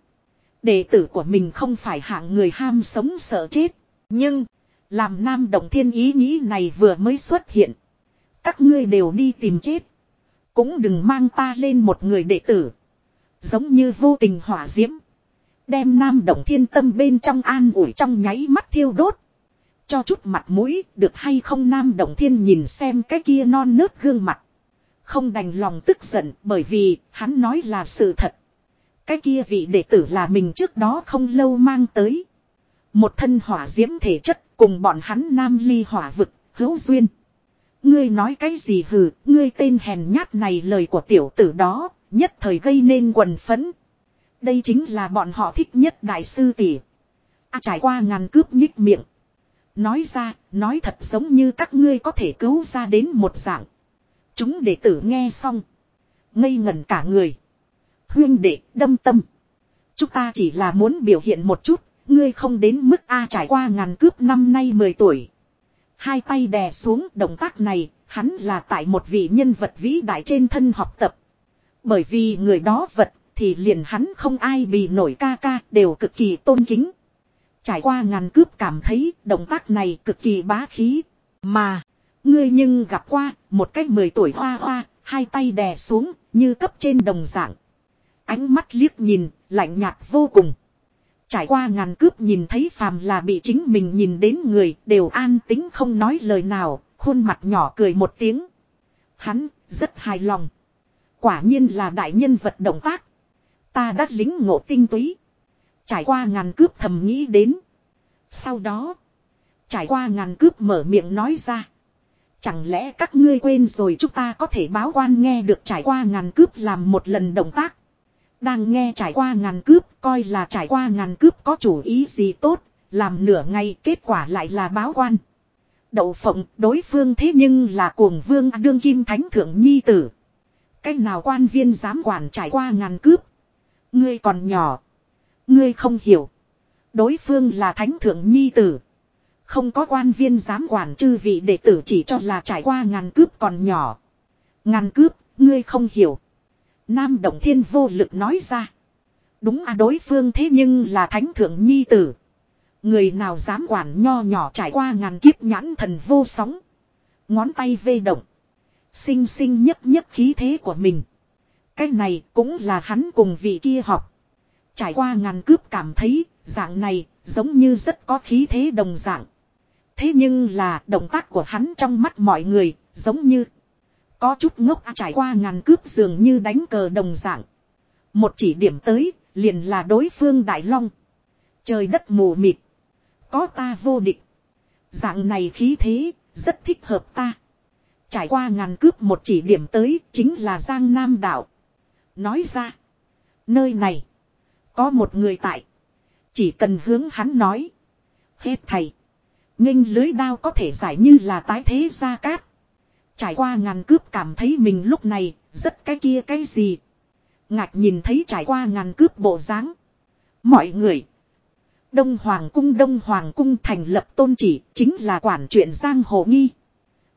Đệ tử của mình không phải hạng người ham sống sợ chết. Nhưng. Làm nam đồng thiên ý nghĩ này vừa mới xuất hiện. Các ngươi đều đi tìm chết. Cũng đừng mang ta lên một người đệ tử. Giống như vô tình hỏa diễm. Đem nam động thiên tâm bên trong an ủi trong nháy mắt thiêu đốt cho chút mặt mũi, được hay không Nam Động Thiên nhìn xem cái kia non nớt gương mặt. Không đành lòng tức giận bởi vì hắn nói là sự thật. Cái kia vị đệ tử là mình trước đó không lâu mang tới. Một thân hỏa diễm thể chất cùng bọn hắn nam ly hỏa vực, hữu duyên. Ngươi nói cái gì hừ, ngươi tên hèn nhát này lời của tiểu tử đó, nhất thời gây nên quần phấn. Đây chính là bọn họ thích nhất đại sư tỷ. À, trải qua ngàn cướp nhích miệng. Nói ra, nói thật giống như các ngươi có thể cứu ra đến một dạng. Chúng đệ tử nghe xong. Ngây ngẩn cả người. Huyên đệ, đâm tâm. Chúng ta chỉ là muốn biểu hiện một chút, ngươi không đến mức A trải qua ngàn cướp năm nay 10 tuổi. Hai tay đè xuống động tác này, hắn là tại một vị nhân vật vĩ đại trên thân học tập. Bởi vì người đó vật, thì liền hắn không ai bị nổi ca ca, đều cực kỳ tôn kính. Trải qua ngàn cướp cảm thấy động tác này cực kỳ bá khí. Mà, ngươi nhưng gặp qua, một cách 10 tuổi hoa hoa, hai tay đè xuống, như cấp trên đồng dạng. Ánh mắt liếc nhìn, lạnh nhạt vô cùng. Trải qua ngàn cướp nhìn thấy phàm là bị chính mình nhìn đến người đều an tính không nói lời nào, khuôn mặt nhỏ cười một tiếng. Hắn, rất hài lòng. Quả nhiên là đại nhân vật động tác. Ta đã lính ngộ tinh túy. Trải qua ngàn cướp thầm nghĩ đến. Sau đó, trải qua ngàn cướp mở miệng nói ra. Chẳng lẽ các ngươi quên rồi chúng ta có thể báo quan nghe được trải qua ngàn cướp làm một lần động tác. Đang nghe trải qua ngàn cướp, coi là trải qua ngàn cướp có chủ ý gì tốt, làm nửa ngày kết quả lại là báo quan. Đậu phộng đối phương thế nhưng là cuồng vương đương kim thánh thượng nhi tử. Cách nào quan viên dám quản trải qua ngàn cướp. Ngươi còn nhỏ. Ngươi không hiểu. Đối phương là thánh thượng nhi tử. Không có quan viên dám quản chư vị đệ tử chỉ cho là trải qua ngàn cướp còn nhỏ. Ngàn cướp, ngươi không hiểu. Nam Động Thiên vô lực nói ra. Đúng à đối phương thế nhưng là thánh thượng nhi tử. Người nào dám quản nho nhỏ trải qua ngàn kiếp nhãn thần vô sóng. Ngón tay vê động. Sinh sinh nhất nhất khí thế của mình. Cái này cũng là hắn cùng vị kia học. Trải qua ngàn cướp cảm thấy dạng này giống như rất có khí thế đồng dạng. Thế nhưng là động tác của hắn trong mắt mọi người giống như có chút ngốc à, trải qua ngàn cướp dường như đánh cờ đồng dạng. Một chỉ điểm tới, liền là đối phương Đại Long. Trời đất mù mịt. Có ta vô địch. Dạng này khí thế, rất thích hợp ta. Trải qua ngàn cướp một chỉ điểm tới, chính là Giang Nam Đạo. Nói ra, nơi này, có một người tại. Chỉ cần hướng hắn nói. Hết thầy. nghênh lưới đao có thể giải như là tái thế gia cát. Trải qua ngàn cướp cảm thấy mình lúc này, rất cái kia cái gì. Ngạch nhìn thấy trải qua ngàn cướp bộ dáng Mọi người. Đông Hoàng cung Đông Hoàng cung thành lập tôn chỉ chính là quản chuyện Giang Hồ Nghi.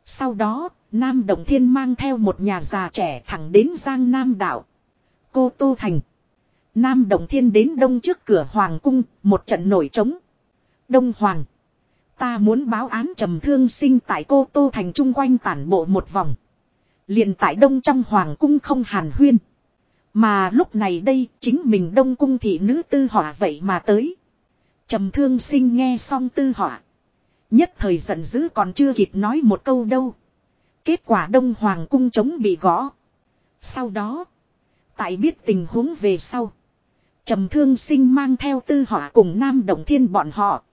Sau đó, Nam Đồng Thiên mang theo một nhà già trẻ thẳng đến Giang Nam Đạo. Cô Tô Thành. Nam Đồng Thiên đến đông trước cửa Hoàng cung, một trận nổi trống. Đông Hoàng. Ta muốn báo án trầm thương sinh tại cô Tô Thành chung quanh tản bộ một vòng. liền tại đông trong hoàng cung không hàn huyên. Mà lúc này đây chính mình đông cung thị nữ tư họa vậy mà tới. Trầm thương sinh nghe xong tư họa. Nhất thời giận dữ còn chưa kịp nói một câu đâu. Kết quả đông hoàng cung chống bị gõ. Sau đó. Tại biết tình huống về sau. Trầm thương sinh mang theo tư họa cùng nam đồng thiên bọn họ.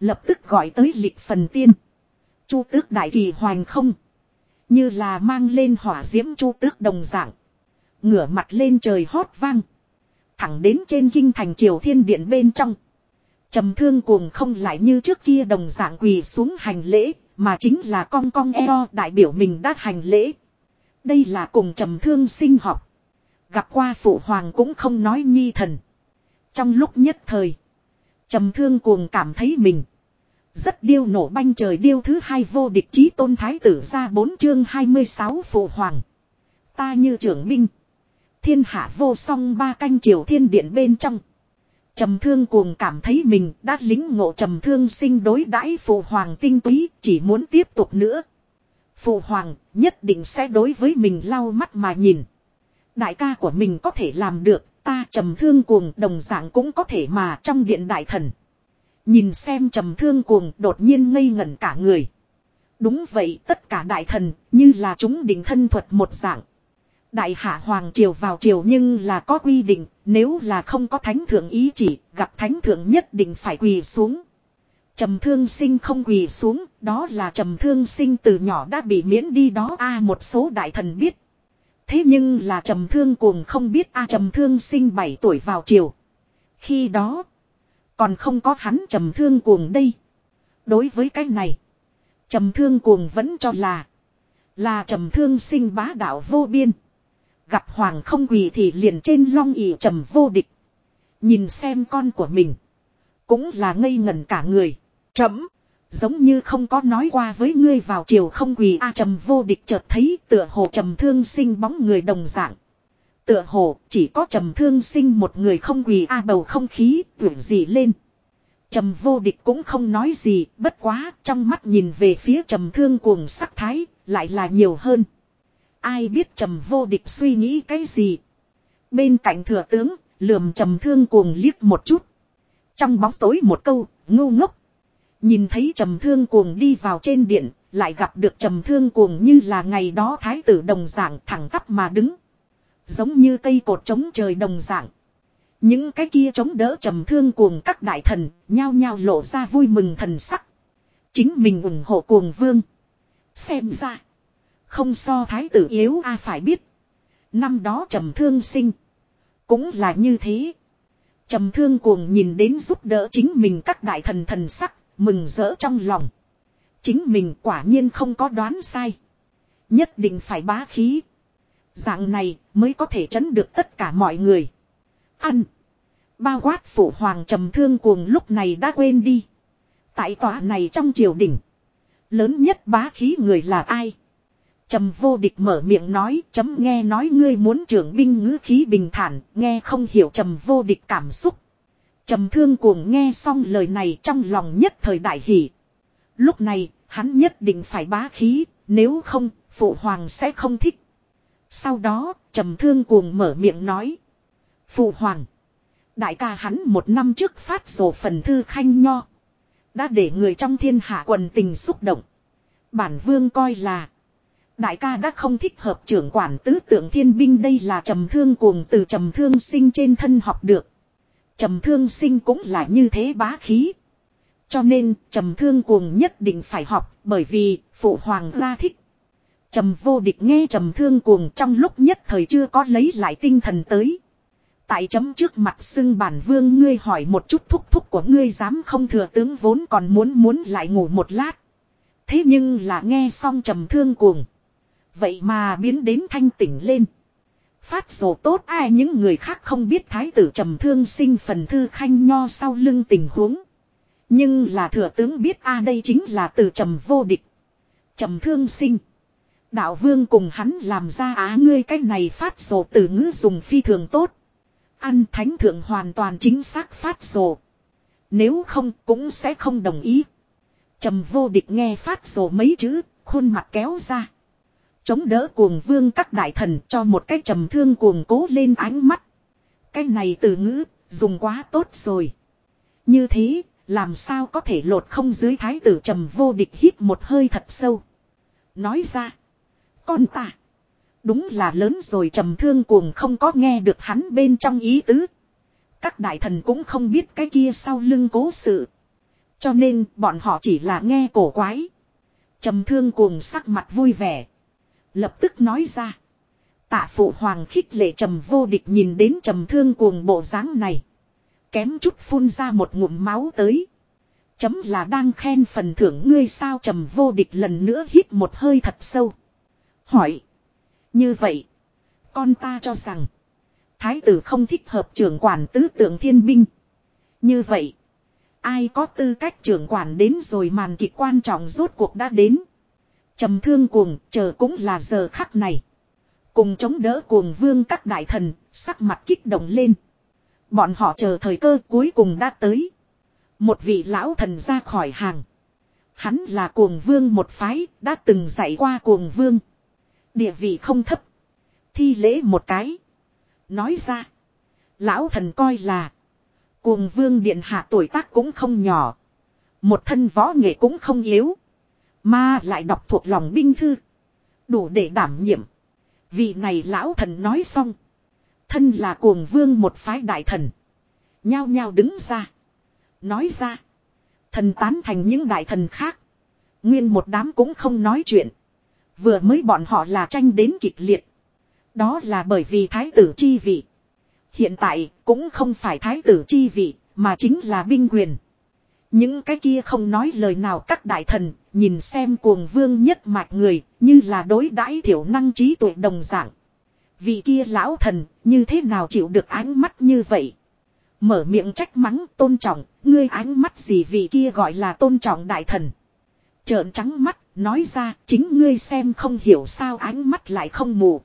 Lập tức gọi tới lịch phần tiên. Chu tước đại kỳ hoành không. Như là mang lên hỏa diễm chu tước đồng dạng. Ngửa mặt lên trời hót vang. Thẳng đến trên kinh thành triều thiên điện bên trong. trầm thương cuồng không lại như trước kia đồng dạng quỳ xuống hành lễ. Mà chính là cong cong eo đại biểu mình đã hành lễ. Đây là cùng trầm thương sinh học. Gặp qua phụ hoàng cũng không nói nhi thần. Trong lúc nhất thời, trầm thương cuồng cảm thấy mình. Rất điêu nổ banh trời điêu thứ hai vô địch chí tôn thái tử ra bốn chương 26 phụ hoàng. Ta như trưởng binh. Thiên hạ vô song ba canh triều thiên điện bên trong. Trầm thương cuồng cảm thấy mình đã lính ngộ trầm thương sinh đối đãi phụ hoàng tinh túy, chỉ muốn tiếp tục nữa. Phụ hoàng nhất định sẽ đối với mình lau mắt mà nhìn. Đại ca của mình có thể làm được ta trầm thương cuồng, đồng dạng cũng có thể mà trong điện đại thần. Nhìn xem trầm thương cuồng, đột nhiên ngây ngẩn cả người. Đúng vậy, tất cả đại thần, như là chúng định thân thuật một dạng. Đại hạ hoàng triều vào triều nhưng là có quy định, nếu là không có thánh thượng ý chỉ, gặp thánh thượng nhất định phải quỳ xuống. Trầm thương sinh không quỳ xuống, đó là trầm thương sinh từ nhỏ đã bị miễn đi đó a, một số đại thần biết. Thế nhưng là trầm thương cuồng không biết a trầm thương sinh 7 tuổi vào chiều Khi đó, còn không có hắn trầm thương cuồng đây. Đối với cái này. Trầm thương cuồng vẫn cho là. Là trầm thương sinh bá đạo vô biên. Gặp hoàng không quỳ thì liền trên long ỉ trầm vô địch. Nhìn xem con của mình. Cũng là ngây ngẩn cả người. Trầm. Giống như không có nói qua với ngươi vào chiều không quỳ a trầm vô địch chợt thấy tựa hồ trầm thương sinh bóng người đồng dạng. Tựa hồ chỉ có trầm thương sinh một người không quỳ a bầu không khí tuyển gì lên. Trầm vô địch cũng không nói gì, bất quá, trong mắt nhìn về phía trầm thương cuồng sắc thái, lại là nhiều hơn. Ai biết trầm vô địch suy nghĩ cái gì. Bên cạnh thừa tướng, lườm trầm thương cuồng liếc một chút. Trong bóng tối một câu, ngu ngốc. Nhìn thấy trầm thương cuồng đi vào trên điện, lại gặp được trầm thương cuồng như là ngày đó thái tử đồng dạng thẳng tắp mà đứng. Giống như cây cột trống trời đồng dạng. Những cái kia chống đỡ trầm thương cuồng các đại thần, nhao nhao lộ ra vui mừng thần sắc. Chính mình ủng hộ cuồng vương. Xem ra. Không so thái tử yếu a phải biết. Năm đó trầm thương sinh. Cũng là như thế. Trầm thương cuồng nhìn đến giúp đỡ chính mình các đại thần thần sắc, mừng rỡ trong lòng. Chính mình quả nhiên không có đoán sai. Nhất định phải bá khí. Dạng này mới có thể chấn được tất cả mọi người. Ăn. Bao quát phụ hoàng trầm thương cuồng lúc này đã quên đi. Tại tòa này trong triều đình. Lớn nhất bá khí người là ai? Trầm vô địch mở miệng nói, chấm nghe nói ngươi muốn trưởng binh ngữ khí bình thản, nghe không hiểu trầm vô địch cảm xúc. Trầm thương cuồng nghe xong lời này trong lòng nhất thời đại hỷ. Lúc này, hắn nhất định phải bá khí, nếu không, phụ hoàng sẽ không thích. Sau đó, trầm thương cuồng mở miệng nói. Phụ hoàng. Đại ca hắn một năm trước phát sổ phần thư khanh nho. Đã để người trong thiên hạ quần tình xúc động. Bản vương coi là. Đại ca đã không thích hợp trưởng quản tứ tượng thiên binh đây là trầm thương cuồng từ trầm thương sinh trên thân học được. Trầm thương sinh cũng là như thế bá khí. Cho nên, trầm thương cuồng nhất định phải học, bởi vì phụ hoàng gia thích. Trầm vô địch nghe trầm thương cuồng trong lúc nhất thời chưa có lấy lại tinh thần tới. Tại chấm trước mặt xưng bản vương, ngươi hỏi một chút thúc thúc của ngươi dám không thừa tướng vốn còn muốn muốn lại ngủ một lát. Thế nhưng là nghe xong trầm thương cuồng. Vậy mà biến đến thanh tỉnh lên. Phát dồ tốt ai những người khác không biết thái tử trầm thương sinh phần thư khanh nho sau lưng tình huống. Nhưng là thừa tướng biết a à đây chính là từ trầm vô địch. Trầm thương sinh. Đạo vương cùng hắn làm ra á ngươi cách này phát rồ từ ngữ dùng phi thường tốt. Ăn thánh thượng hoàn toàn chính xác phát rồ. Nếu không cũng sẽ không đồng ý. Trầm vô địch nghe phát rồ mấy chữ, khuôn mặt kéo ra. Chống đỡ cuồng vương các đại thần cho một cái trầm thương cuồng cố lên ánh mắt. Cái này từ ngữ, dùng quá tốt rồi. Như thế, làm sao có thể lột không dưới thái tử trầm vô địch hít một hơi thật sâu. Nói ra, con ta. Đúng là lớn rồi trầm thương cuồng không có nghe được hắn bên trong ý tứ. Các đại thần cũng không biết cái kia sau lưng cố sự. Cho nên bọn họ chỉ là nghe cổ quái. Trầm thương cuồng sắc mặt vui vẻ. Lập tức nói ra. Tạ phụ hoàng khích lệ trầm vô địch nhìn đến trầm thương cuồng bộ dáng này. Kém chút phun ra một ngụm máu tới. Chấm là đang khen phần thưởng ngươi sao trầm vô địch lần nữa hít một hơi thật sâu. Hỏi. Như vậy. Con ta cho rằng. Thái tử không thích hợp trưởng quản tứ tượng thiên binh. Như vậy. Ai có tư cách trưởng quản đến rồi màn kịch quan trọng rốt cuộc đã đến trầm thương cuồng chờ cũng là giờ khắc này. Cùng chống đỡ cuồng vương các đại thần, sắc mặt kích động lên. Bọn họ chờ thời cơ cuối cùng đã tới. Một vị lão thần ra khỏi hàng. Hắn là cuồng vương một phái, đã từng dạy qua cuồng vương. Địa vị không thấp. Thi lễ một cái. Nói ra. Lão thần coi là. Cuồng vương điện hạ tuổi tác cũng không nhỏ. Một thân võ nghệ cũng không yếu. Mà lại đọc thuộc lòng binh thư. Đủ để đảm nhiệm. Vị này lão thần nói xong. Thân là cuồng vương một phái đại thần. Nhao nhao đứng ra. Nói ra. Thần tán thành những đại thần khác. Nguyên một đám cũng không nói chuyện. Vừa mới bọn họ là tranh đến kịch liệt. Đó là bởi vì thái tử chi vị. Hiện tại cũng không phải thái tử chi vị, mà chính là binh quyền. Những cái kia không nói lời nào các đại thần, nhìn xem cuồng vương nhất mạch người, như là đối đãi thiểu năng trí tuệ đồng dạng. Vị kia lão thần, như thế nào chịu được ánh mắt như vậy? Mở miệng trách mắng tôn trọng, ngươi ánh mắt gì vị kia gọi là tôn trọng đại thần. Trợn trắng mắt, nói ra, chính ngươi xem không hiểu sao ánh mắt lại không mù.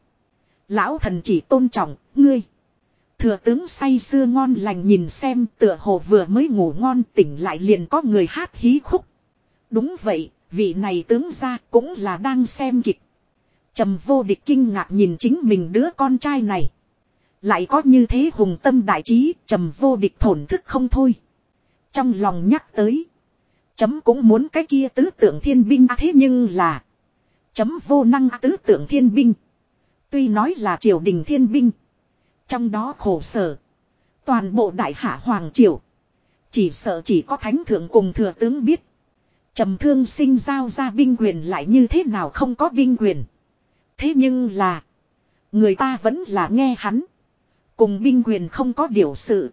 Lão thần chỉ tôn trọng, ngươi. Thừa tướng say sưa ngon lành nhìn xem tựa hồ vừa mới ngủ ngon tỉnh lại liền có người hát hí khúc. Đúng vậy, vị này tướng ra cũng là đang xem kịch. Trầm vô địch kinh ngạc nhìn chính mình đứa con trai này. Lại có như thế hùng tâm đại trí, trầm vô địch thổn thức không thôi. Trong lòng nhắc tới. Chấm cũng muốn cái kia tứ tượng thiên binh à thế nhưng là. Chấm vô năng tứ tượng thiên binh. Tuy nói là triều đình thiên binh. Trong đó khổ sở. Toàn bộ đại hạ hoàng triều. Chỉ sợ chỉ có thánh thượng cùng thừa tướng biết. trầm thương sinh giao ra binh quyền lại như thế nào không có binh quyền. Thế nhưng là. Người ta vẫn là nghe hắn. Cùng binh quyền không có điều sự.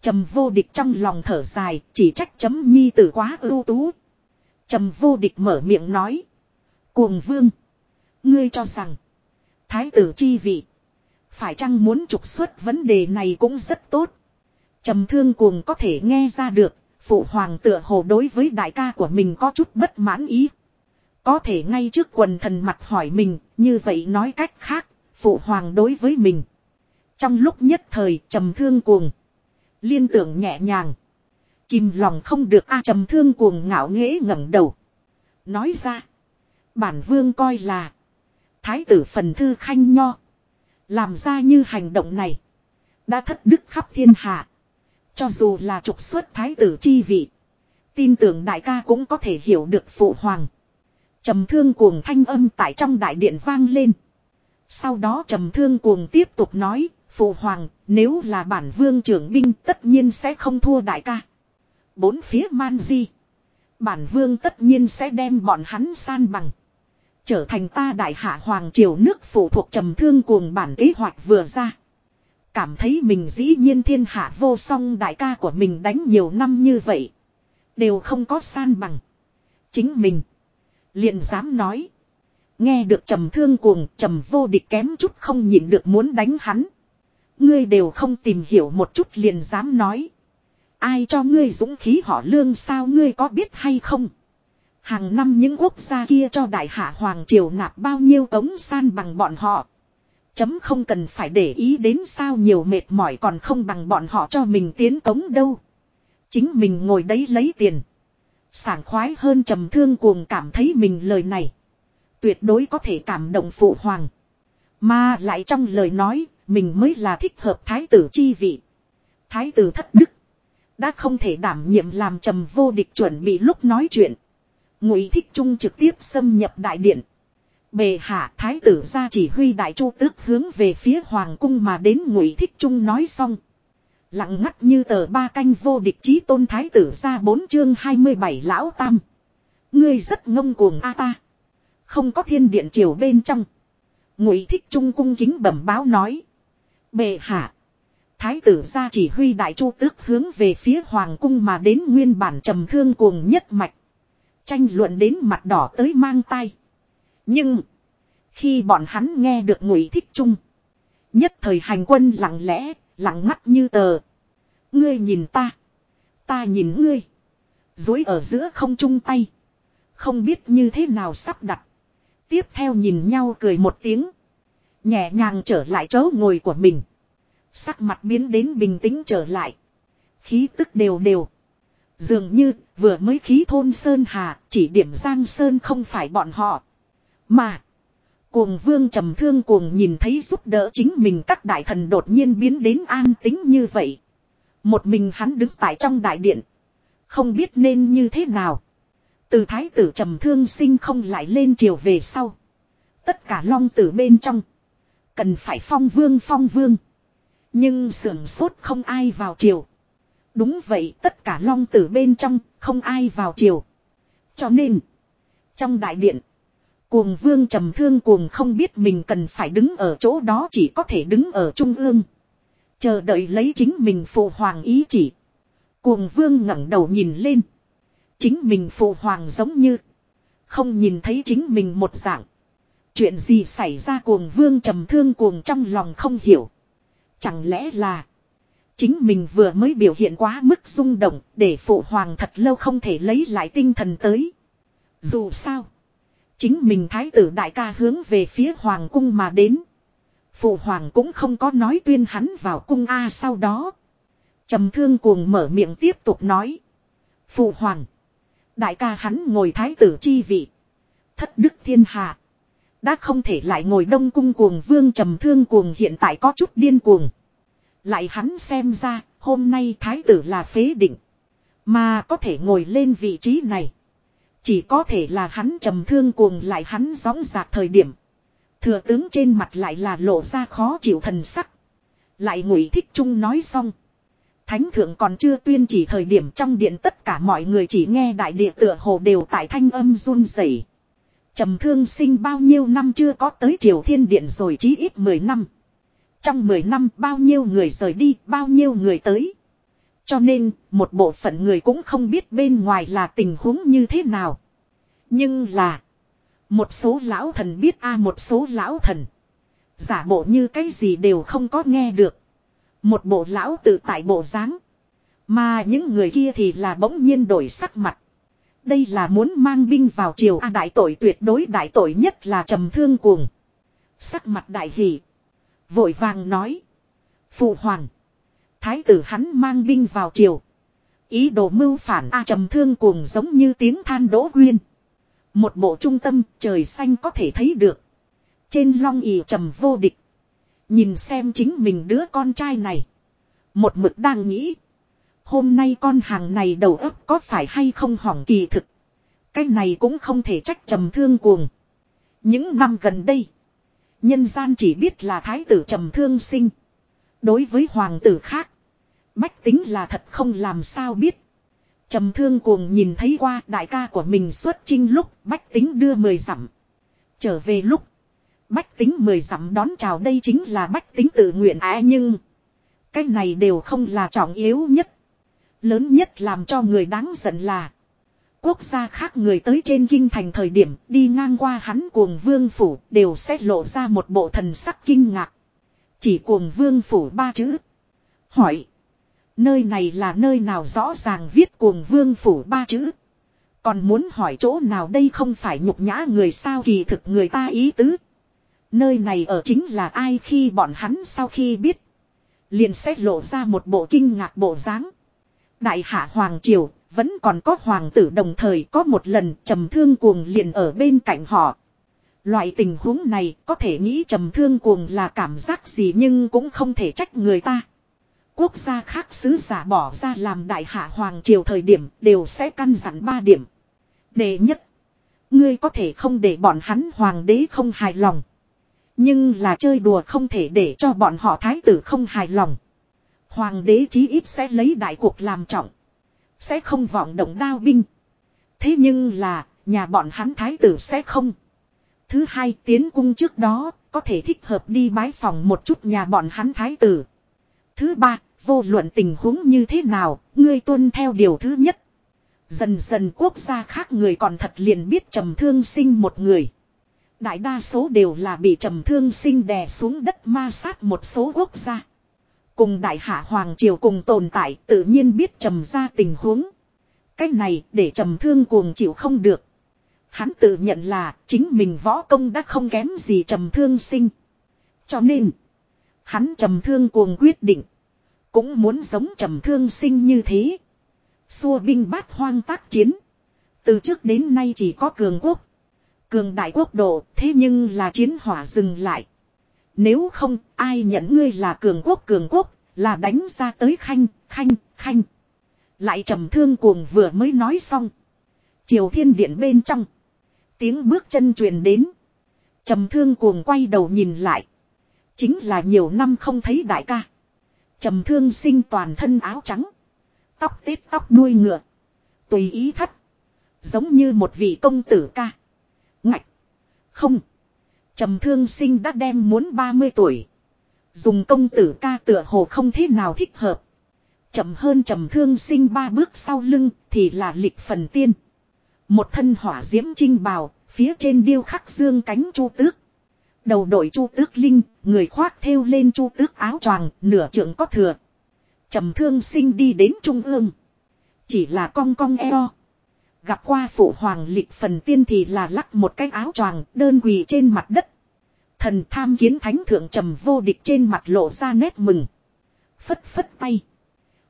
Trầm vô địch trong lòng thở dài, chỉ trách chấm nhi tử quá ưu tú. Trầm vô địch mở miệng nói. Cuồng vương. Ngươi cho rằng. Thái tử chi vị. Phải chăng muốn trục xuất vấn đề này cũng rất tốt. Trầm thương cuồng có thể nghe ra được. Phụ hoàng tựa hồ đối với đại ca của mình có chút bất mãn ý. Có thể ngay trước quần thần mặt hỏi mình, như vậy nói cách khác, phụ hoàng đối với mình. Trong lúc nhất thời trầm thương cuồng. Liên tưởng nhẹ nhàng. Kìm lòng không được a trầm thương cuồng ngạo nghễ ngẩng đầu. Nói ra. Bản vương coi là. Thái tử phần thư khanh nho. Làm ra như hành động này. Đã thất đức khắp thiên hạ. Cho dù là trục xuất thái tử chi vị. Tin tưởng đại ca cũng có thể hiểu được phụ hoàng. Trầm thương cuồng thanh âm tại trong đại điện vang lên. Sau đó trầm thương cuồng tiếp tục nói. Phụ hoàng, nếu là bản vương trưởng binh tất nhiên sẽ không thua đại ca. Bốn phía man di. Bản vương tất nhiên sẽ đem bọn hắn san bằng. Trở thành ta đại hạ hoàng triều nước phụ thuộc trầm thương cuồng bản kế hoạch vừa ra. Cảm thấy mình dĩ nhiên thiên hạ vô song đại ca của mình đánh nhiều năm như vậy. Đều không có san bằng. Chính mình. liền dám nói. Nghe được trầm thương cuồng, trầm vô địch kém chút không nhịn được muốn đánh hắn. Ngươi đều không tìm hiểu một chút liền dám nói. Ai cho ngươi dũng khí họ lương sao ngươi có biết hay không? Hàng năm những quốc gia kia cho đại hạ hoàng triều nạp bao nhiêu tống san bằng bọn họ. Chấm không cần phải để ý đến sao nhiều mệt mỏi còn không bằng bọn họ cho mình tiến tống đâu. Chính mình ngồi đấy lấy tiền. Sảng khoái hơn trầm thương cuồng cảm thấy mình lời này. Tuyệt đối có thể cảm động phụ hoàng. Mà lại trong lời nói, mình mới là thích hợp thái tử chi vị. Thái tử thất đức. Đã không thể đảm nhiệm làm trầm vô địch chuẩn bị lúc nói chuyện. Ngụy Thích Trung trực tiếp xâm nhập đại điện. Bề hạ thái tử ra chỉ huy đại chu tước hướng về phía hoàng cung mà đến, Ngụy Thích Trung nói xong. Lặng ngắt như tờ ba canh vô địch chí tôn thái tử ra bốn chương 27 lão tam. Ngươi rất ngông cuồng a ta. Không có thiên điện triều bên trong. Ngụy Thích Trung cung kính bẩm báo nói. Bệ hạ. Thái tử ra chỉ huy đại chu tước hướng về phía hoàng cung mà đến, nguyên bản trầm thương cuồng nhất mạch. Tranh luận đến mặt đỏ tới mang tay. Nhưng. Khi bọn hắn nghe được ngụy thích chung. Nhất thời hành quân lặng lẽ, lặng mắt như tờ. Ngươi nhìn ta. Ta nhìn ngươi. Dối ở giữa không chung tay. Không biết như thế nào sắp đặt. Tiếp theo nhìn nhau cười một tiếng. Nhẹ nhàng trở lại chỗ ngồi của mình. Sắc mặt biến đến bình tĩnh trở lại. Khí tức đều đều. Dường như vừa mới khí thôn Sơn Hà, chỉ điểm Giang Sơn không phải bọn họ. Mà. Cuồng vương trầm thương cuồng nhìn thấy giúp đỡ chính mình các đại thần đột nhiên biến đến an tính như vậy. Một mình hắn đứng tại trong đại điện. Không biết nên như thế nào. Từ thái tử trầm thương sinh không lại lên triều về sau. Tất cả long tử bên trong. Cần phải phong vương phong vương. Nhưng sưởng sốt không ai vào triều. Đúng vậy, tất cả long tử bên trong, không ai vào chiều Cho nên. Trong đại điện. Cuồng vương trầm thương cuồng không biết mình cần phải đứng ở chỗ đó chỉ có thể đứng ở trung ương. Chờ đợi lấy chính mình phụ hoàng ý chỉ. Cuồng vương ngẩng đầu nhìn lên. Chính mình phụ hoàng giống như. Không nhìn thấy chính mình một dạng. Chuyện gì xảy ra cuồng vương trầm thương cuồng trong lòng không hiểu. Chẳng lẽ là. Chính mình vừa mới biểu hiện quá mức rung động để phụ hoàng thật lâu không thể lấy lại tinh thần tới. Dù sao. Chính mình thái tử đại ca hướng về phía hoàng cung mà đến. Phụ hoàng cũng không có nói tuyên hắn vào cung A sau đó. trầm thương cuồng mở miệng tiếp tục nói. Phụ hoàng. Đại ca hắn ngồi thái tử chi vị. Thất đức thiên hạ. Đã không thể lại ngồi đông cung cuồng vương trầm thương cuồng hiện tại có chút điên cuồng. Lại hắn xem ra, hôm nay thái tử là phế định. Mà có thể ngồi lên vị trí này. Chỉ có thể là hắn trầm thương cuồng lại hắn gióng giạc thời điểm. Thừa tướng trên mặt lại là lộ ra khó chịu thần sắc. Lại ngụy thích trung nói xong. Thánh thượng còn chưa tuyên chỉ thời điểm trong điện tất cả mọi người chỉ nghe đại địa tựa hồ đều tại thanh âm run rẩy. Trầm thương sinh bao nhiêu năm chưa có tới triều thiên điện rồi chí ít 10 năm. Trong 10 năm bao nhiêu người rời đi, bao nhiêu người tới. Cho nên, một bộ phận người cũng không biết bên ngoài là tình huống như thế nào. Nhưng là, một số lão thần biết a một số lão thần. Giả bộ như cái gì đều không có nghe được. Một bộ lão tự tại bộ dáng Mà những người kia thì là bỗng nhiên đổi sắc mặt. Đây là muốn mang binh vào triều A đại tội tuyệt đối đại tội nhất là trầm thương cuồng. Sắc mặt đại hỷ. Vội vàng nói. Phụ hoàng. Thái tử hắn mang binh vào triều. Ý đồ mưu phản A trầm thương cuồng giống như tiếng than đỗ quyên. Một bộ trung tâm trời xanh có thể thấy được. Trên long ỉ trầm vô địch. Nhìn xem chính mình đứa con trai này. Một mực đang nghĩ. Hôm nay con hàng này đầu óc có phải hay không hỏng kỳ thực. Cái này cũng không thể trách trầm thương cuồng. Những năm gần đây. Nhân gian chỉ biết là thái tử trầm thương sinh. Đối với hoàng tử khác. Bách tính là thật không làm sao biết. Trầm thương cuồng nhìn thấy qua đại ca của mình xuất chinh lúc, bách tính đưa mười dặm. Trở về lúc. Bách tính mười dặm đón chào đây chính là bách tính tự nguyện á nhưng. Cái này đều không là trọng yếu nhất. Lớn nhất làm cho người đáng giận là. Quốc gia khác người tới trên kinh thành thời điểm đi ngang qua hắn cuồng vương phủ đều sẽ lộ ra một bộ thần sắc kinh ngạc. Chỉ cuồng vương phủ ba chữ. Hỏi. Nơi này là nơi nào rõ ràng viết cuồng vương phủ ba chữ. Còn muốn hỏi chỗ nào đây không phải nhục nhã người sao kỳ thực người ta ý tứ. Nơi này ở chính là ai khi bọn hắn sau khi biết. Liền sẽ lộ ra một bộ kinh ngạc bộ dáng. Đại hạ Hoàng Triều, vẫn còn có hoàng tử đồng thời có một lần trầm thương cuồng liền ở bên cạnh họ. Loại tình huống này có thể nghĩ trầm thương cuồng là cảm giác gì nhưng cũng không thể trách người ta. Quốc gia khác sứ giả bỏ ra làm đại hạ hoàng triều thời điểm đều sẽ căn dặn ba điểm. Đệ nhất, ngươi có thể không để bọn hắn hoàng đế không hài lòng. Nhưng là chơi đùa không thể để cho bọn họ thái tử không hài lòng. Hoàng đế chí ít sẽ lấy đại cuộc làm trọng. Sẽ không vọng động đao binh. Thế nhưng là, nhà bọn hắn thái tử sẽ không. Thứ hai tiến cung trước đó, có thể thích hợp đi bái phòng một chút nhà bọn hắn thái tử. Thứ ba, vô luận tình huống như thế nào, ngươi tuân theo điều thứ nhất. Dần dần quốc gia khác người còn thật liền biết trầm thương sinh một người. Đại đa số đều là bị trầm thương sinh đè xuống đất ma sát một số quốc gia. Cùng đại hạ hoàng triều cùng tồn tại tự nhiên biết trầm ra tình huống. Cái này để trầm thương cuồng chịu không được. Hắn tự nhận là chính mình võ công đã không kém gì trầm thương sinh. Cho nên, hắn trầm thương cuồng quyết định. Cũng muốn giống trầm thương sinh như thế. Xua binh bát hoang tác chiến. Từ trước đến nay chỉ có cường quốc. Cường đại quốc độ thế nhưng là chiến hỏa dừng lại. Nếu không ai nhận ngươi là cường quốc cường quốc là đánh ra tới khanh, khanh, khanh. Lại trầm thương cuồng vừa mới nói xong. Triều thiên điện bên trong. Tiếng bước chân truyền đến. Trầm thương cuồng quay đầu nhìn lại. Chính là nhiều năm không thấy đại ca. Trầm thương sinh toàn thân áo trắng. Tóc tết tóc đuôi ngựa. Tùy ý thắt. Giống như một vị công tử ca. Ngạch. Không. Trầm thương sinh đã đem muốn 30 tuổi. Dùng công tử ca tựa hồ không thế nào thích hợp. Chậm hơn trầm thương sinh ba bước sau lưng thì là lịch phần tiên. Một thân hỏa diễm trinh bào, phía trên điêu khắc dương cánh chu tước. Đầu đội chu tước linh, người khoác thêu lên chu tước áo choàng, nửa trượng có thừa. Trầm thương sinh đi đến trung ương. Chỉ là cong cong eo. Gặp qua phụ hoàng lịch phần tiên thì là lắc một cái áo choàng đơn quỳ trên mặt đất. Thần tham kiến thánh thượng trầm vô địch trên mặt lộ ra nét mừng. Phất phất tay.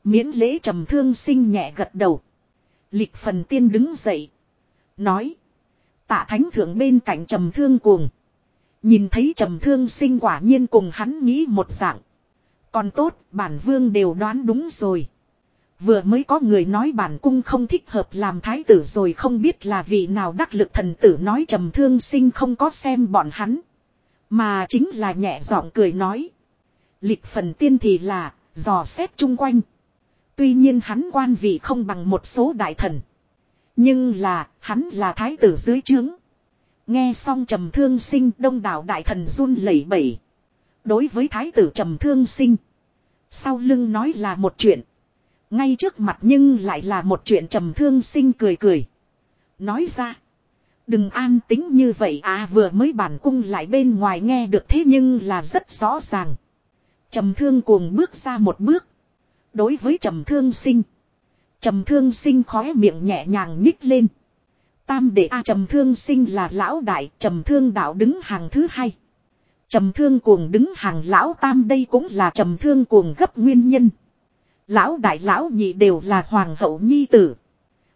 Miễn lễ trầm thương sinh nhẹ gật đầu. Lịch phần tiên đứng dậy. Nói. Tạ thánh thượng bên cạnh trầm thương cuồng. Nhìn thấy trầm thương sinh quả nhiên cùng hắn nghĩ một dạng. Còn tốt, bản vương đều đoán đúng rồi. Vừa mới có người nói bản cung không thích hợp làm thái tử rồi không biết là vị nào đắc lực thần tử nói trầm thương sinh không có xem bọn hắn. Mà chính là nhẹ giọng cười nói. Lịch phần tiên thì là, dò xét chung quanh. Tuy nhiên hắn quan vị không bằng một số đại thần. Nhưng là, hắn là thái tử dưới trướng. Nghe xong trầm thương sinh đông đảo đại thần run lẩy bẩy. Đối với thái tử trầm thương sinh. Sau lưng nói là một chuyện. Ngay trước mặt nhưng lại là một chuyện trầm thương sinh cười cười. Nói ra. Đừng an tính như vậy à vừa mới bản cung lại bên ngoài nghe được thế nhưng là rất rõ ràng. Trầm thương cuồng bước ra một bước. Đối với trầm thương sinh. Trầm thương sinh khóe miệng nhẹ nhàng nhích lên. Tam đệ A trầm thương sinh là lão đại, trầm thương đạo đứng hàng thứ hai. Trầm thương cuồng đứng hàng lão tam đây cũng là trầm thương cuồng gấp nguyên nhân. Lão đại lão nhị đều là hoàng hậu nhi tử.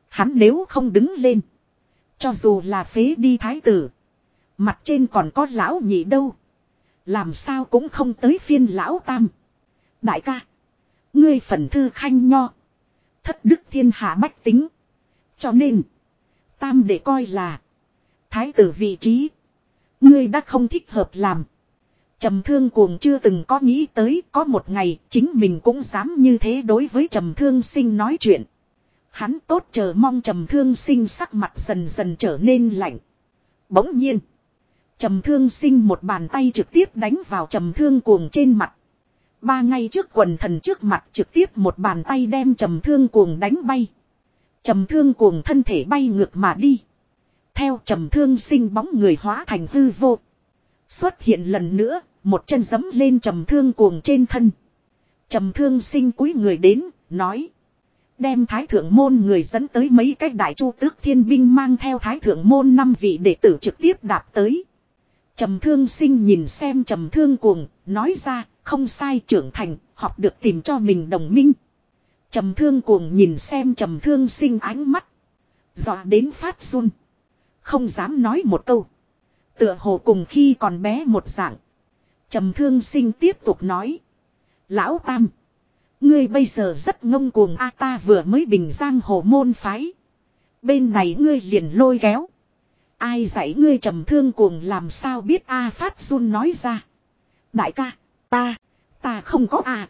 Hắn nếu không đứng lên. Cho dù là phế đi thái tử. Mặt trên còn có lão nhị đâu. Làm sao cũng không tới phiên lão tam. Đại ca. Ngươi phần thư khanh nho. Thất đức thiên hạ bách tính. Cho nên. Tam để coi là. Thái tử vị trí. Ngươi đã không thích hợp làm. Trầm thương cuồng chưa từng có nghĩ tới, có một ngày, chính mình cũng dám như thế đối với trầm thương sinh nói chuyện. Hắn tốt chờ mong trầm thương sinh sắc mặt dần dần trở nên lạnh. Bỗng nhiên. Trầm thương sinh một bàn tay trực tiếp đánh vào trầm thương cuồng trên mặt. Ba ngày trước quần thần trước mặt trực tiếp một bàn tay đem trầm thương cuồng đánh bay. Trầm thương cuồng thân thể bay ngược mà đi. Theo trầm thương sinh bóng người hóa thành hư vô. Xuất hiện lần nữa, một chân giấm lên trầm thương cuồng trên thân. Trầm thương sinh cúi người đến, nói. Đem thái thượng môn người dẫn tới mấy cách đại chu tước thiên binh mang theo thái thượng môn năm vị đệ tử trực tiếp đạp tới. Trầm thương sinh nhìn xem trầm thương cuồng, nói ra, không sai trưởng thành, học được tìm cho mình đồng minh. Trầm thương cuồng nhìn xem trầm thương sinh ánh mắt. Dọa đến phát run. Không dám nói một câu. Tựa hồ cùng khi còn bé một dạng. Trầm thương sinh tiếp tục nói. Lão Tam. Ngươi bây giờ rất ngông cuồng a ta vừa mới bình giang hồ môn phái. Bên này ngươi liền lôi kéo. Ai dạy ngươi trầm thương cuồng làm sao biết a phát run nói ra. Đại ca, ta, ta không có a.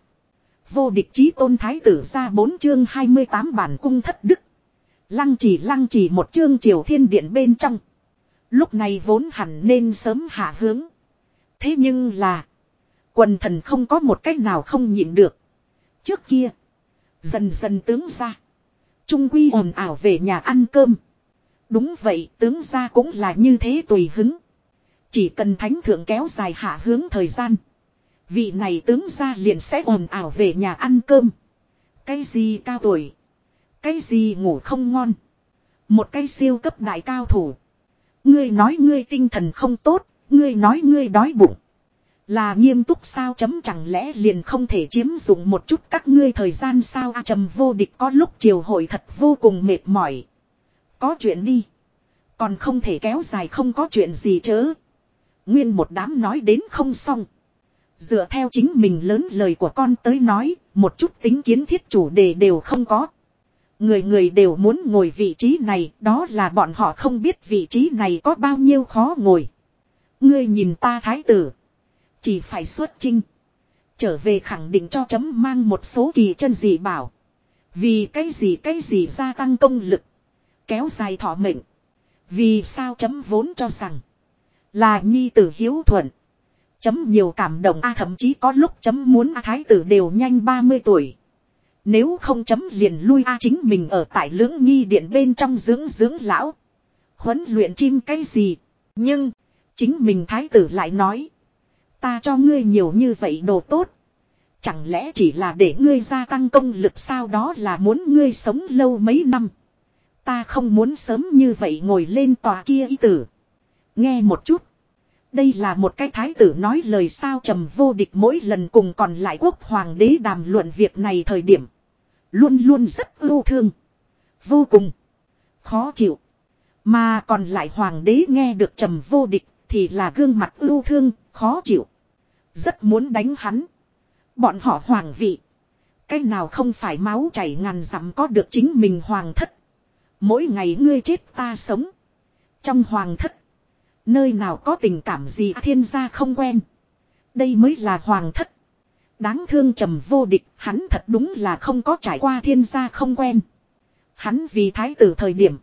Vô địch chí tôn thái tử ra bốn chương 28 bản cung thất đức. Lăng chỉ lăng chỉ một chương triều thiên điện bên trong. Lúc này vốn hẳn nên sớm hạ hướng. Thế nhưng là. Quần thần không có một cách nào không nhịn được. Trước kia. Dần dần tướng ra. Trung quy ồn ảo về nhà ăn cơm. Đúng vậy, tướng ra cũng là như thế tùy hứng. Chỉ cần thánh thượng kéo dài hạ hướng thời gian. Vị này tướng ra liền sẽ ồn ảo về nhà ăn cơm. Cái gì cao tuổi. Cái gì ngủ không ngon. Một cái siêu cấp đại cao thủ. Ngươi nói ngươi tinh thần không tốt. Ngươi nói ngươi đói bụng. Là nghiêm túc sao chấm chẳng lẽ liền không thể chiếm dụng một chút các ngươi thời gian sao a trầm vô địch có lúc chiều hội thật vô cùng mệt mỏi. Có chuyện đi. Còn không thể kéo dài không có chuyện gì chớ. Nguyên một đám nói đến không xong. Dựa theo chính mình lớn lời của con tới nói, một chút tính kiến thiết chủ đề đều không có. Người người đều muốn ngồi vị trí này, đó là bọn họ không biết vị trí này có bao nhiêu khó ngồi. Ngươi nhìn ta thái tử. Chỉ phải xuất chinh. Trở về khẳng định cho chấm mang một số kỳ chân dị bảo. Vì cái gì cái gì gia tăng công lực. Kéo dài thọ mệnh. Vì sao chấm vốn cho rằng. Là nhi tử hiếu thuận. Chấm nhiều cảm động a thậm chí có lúc chấm muốn a thái tử đều nhanh 30 tuổi. Nếu không chấm liền lui a chính mình ở tại lưỡng nghi điện bên trong dưỡng dưỡng lão. Huấn luyện chim cái gì. Nhưng, chính mình thái tử lại nói. Ta cho ngươi nhiều như vậy đồ tốt. Chẳng lẽ chỉ là để ngươi gia tăng công lực sao đó là muốn ngươi sống lâu mấy năm. Ta không muốn sớm như vậy ngồi lên tòa kia ý tử. Nghe một chút. Đây là một cái thái tử nói lời sao trầm vô địch mỗi lần cùng còn lại quốc hoàng đế đàm luận việc này thời điểm. Luôn luôn rất ưu thương. Vô cùng. Khó chịu. Mà còn lại hoàng đế nghe được trầm vô địch thì là gương mặt ưu thương, khó chịu. Rất muốn đánh hắn. Bọn họ hoàng vị. Cái nào không phải máu chảy ngàn dặm có được chính mình hoàng thất. Mỗi ngày ngươi chết ta sống. Trong hoàng thất. Nơi nào có tình cảm gì thiên gia không quen. Đây mới là hoàng thất. Đáng thương trầm vô địch, hắn thật đúng là không có trải qua thiên gia không quen. Hắn vì thái tử thời điểm.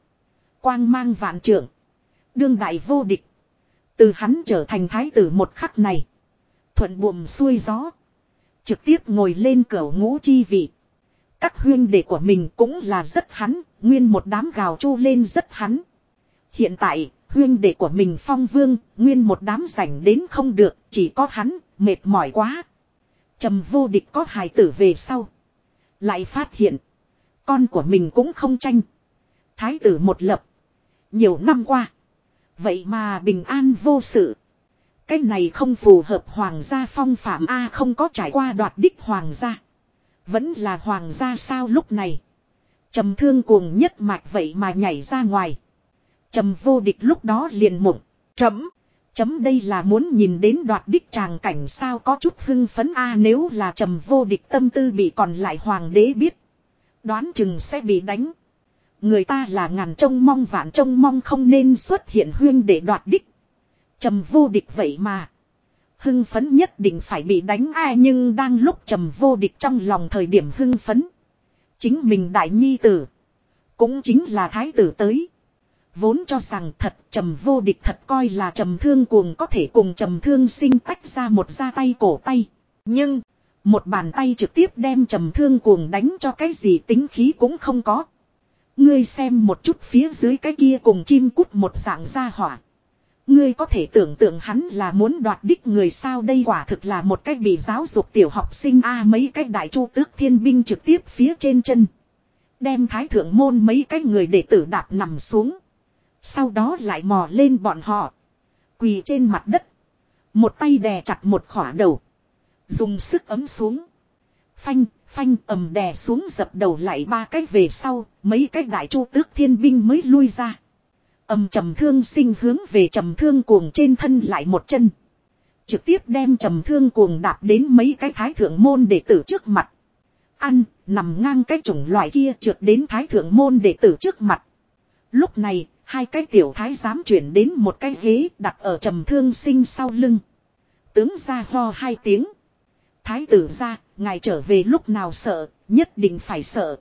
Quang mang vạn trưởng. Đương đại vô địch. Từ hắn trở thành thái tử một khắc này. Thuận buồm xuôi gió. Trực tiếp ngồi lên cửa ngũ chi vị. Các huyên đệ của mình cũng là rất hắn, nguyên một đám gào chu lên rất hắn. Hiện tại, huyên đệ của mình phong vương, nguyên một đám rảnh đến không được, chỉ có hắn, mệt mỏi quá trầm vô địch có hài tử về sau. Lại phát hiện, con của mình cũng không tranh. Thái tử một lập. Nhiều năm qua. Vậy mà bình an vô sự. Cái này không phù hợp hoàng gia phong phạm A không có trải qua đoạt đích hoàng gia. Vẫn là hoàng gia sao lúc này. trầm thương cuồng nhất mạch vậy mà nhảy ra ngoài. trầm vô địch lúc đó liền mộng. Chấm. Chấm đây là muốn nhìn đến đoạt đích tràng cảnh sao có chút hưng phấn A à, nếu là trầm vô địch tâm tư bị còn lại hoàng đế biết. Đoán chừng sẽ bị đánh. Người ta là ngàn trông mong vạn trông mong không nên xuất hiện huyên để đoạt đích. Trầm vô địch vậy mà. Hưng phấn nhất định phải bị đánh ai à, nhưng đang lúc trầm vô địch trong lòng thời điểm hưng phấn. Chính mình đại nhi tử. Cũng chính là thái tử tới. Vốn cho rằng thật trầm vô địch thật coi là trầm thương cuồng có thể cùng trầm thương sinh tách ra một ra tay cổ tay. Nhưng, một bàn tay trực tiếp đem trầm thương cuồng đánh cho cái gì tính khí cũng không có. Ngươi xem một chút phía dưới cái kia cùng chim cút một dạng ra hỏa. Ngươi có thể tưởng tượng hắn là muốn đoạt đích người sao đây quả thực là một cách bị giáo dục tiểu học sinh A mấy cái đại chu tước thiên binh trực tiếp phía trên chân. Đem thái thượng môn mấy cái người đệ tử đạp nằm xuống. Sau đó lại mò lên bọn họ. Quỳ trên mặt đất. Một tay đè chặt một khỏa đầu. Dùng sức ấm xuống. Phanh, phanh ầm đè xuống dập đầu lại ba cách về sau, mấy cách đại chu tước thiên binh mới lui ra. Ầm trầm thương sinh hướng về trầm thương cuồng trên thân lại một chân. Trực tiếp đem trầm thương cuồng đạp đến mấy cái thái thượng môn đệ tử trước mặt. Ăn, nằm ngang cái chủng loại kia trượt đến thái thượng môn đệ tử trước mặt. Lúc này, hai cái tiểu thái dám chuyển đến một cái ghế đặt ở trầm thương sinh sau lưng. Tướng ra ho hai tiếng. Thái tử ra, ngài trở về lúc nào sợ, nhất định phải sợ.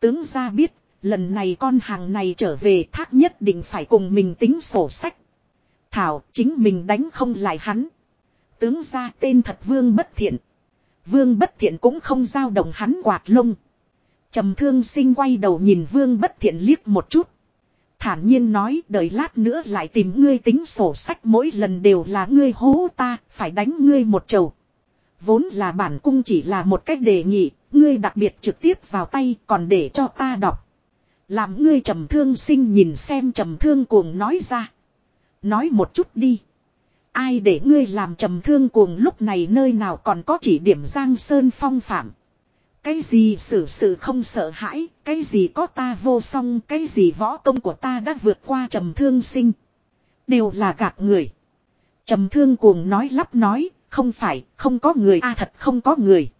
Tướng ra biết, lần này con hàng này trở về thác nhất định phải cùng mình tính sổ sách. Thảo, chính mình đánh không lại hắn. Tướng ra tên thật Vương Bất Thiện. Vương Bất Thiện cũng không giao động hắn quạt lông. trầm thương sinh quay đầu nhìn Vương Bất Thiện liếc một chút. Thản nhiên nói đợi lát nữa lại tìm ngươi tính sổ sách mỗi lần đều là ngươi hố ta, phải đánh ngươi một chầu. Vốn là bản cung chỉ là một cách đề nghị, ngươi đặc biệt trực tiếp vào tay còn để cho ta đọc. Làm ngươi trầm thương sinh nhìn xem trầm thương cuồng nói ra. Nói một chút đi. Ai để ngươi làm trầm thương cuồng lúc này nơi nào còn có chỉ điểm giang sơn phong phạm. Cái gì xử sự không sợ hãi, cái gì có ta vô song, cái gì võ công của ta đã vượt qua trầm thương sinh. Đều là gạt người. Trầm thương cuồng nói lắp nói, Không phải, không có người a à, thật không có người.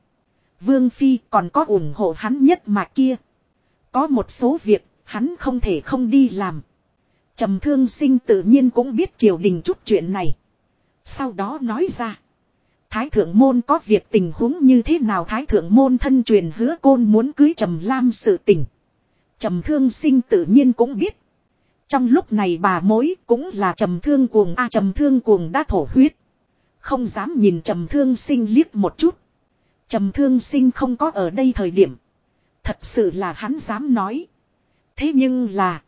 Vương Phi còn có ủng hộ hắn nhất mà kia. Có một số việc, hắn không thể không đi làm. Trầm thương sinh tự nhiên cũng biết triều đình chút chuyện này. Sau đó nói ra. Thái thượng môn có việc tình huống như thế nào thái thượng môn thân truyền hứa côn muốn cưới trầm lam sự tình. Trầm thương sinh tự nhiên cũng biết. Trong lúc này bà mối cũng là trầm thương cuồng a trầm thương cuồng đã thổ huyết. Không dám nhìn trầm thương sinh liếc một chút. Trầm thương sinh không có ở đây thời điểm. Thật sự là hắn dám nói. Thế nhưng là.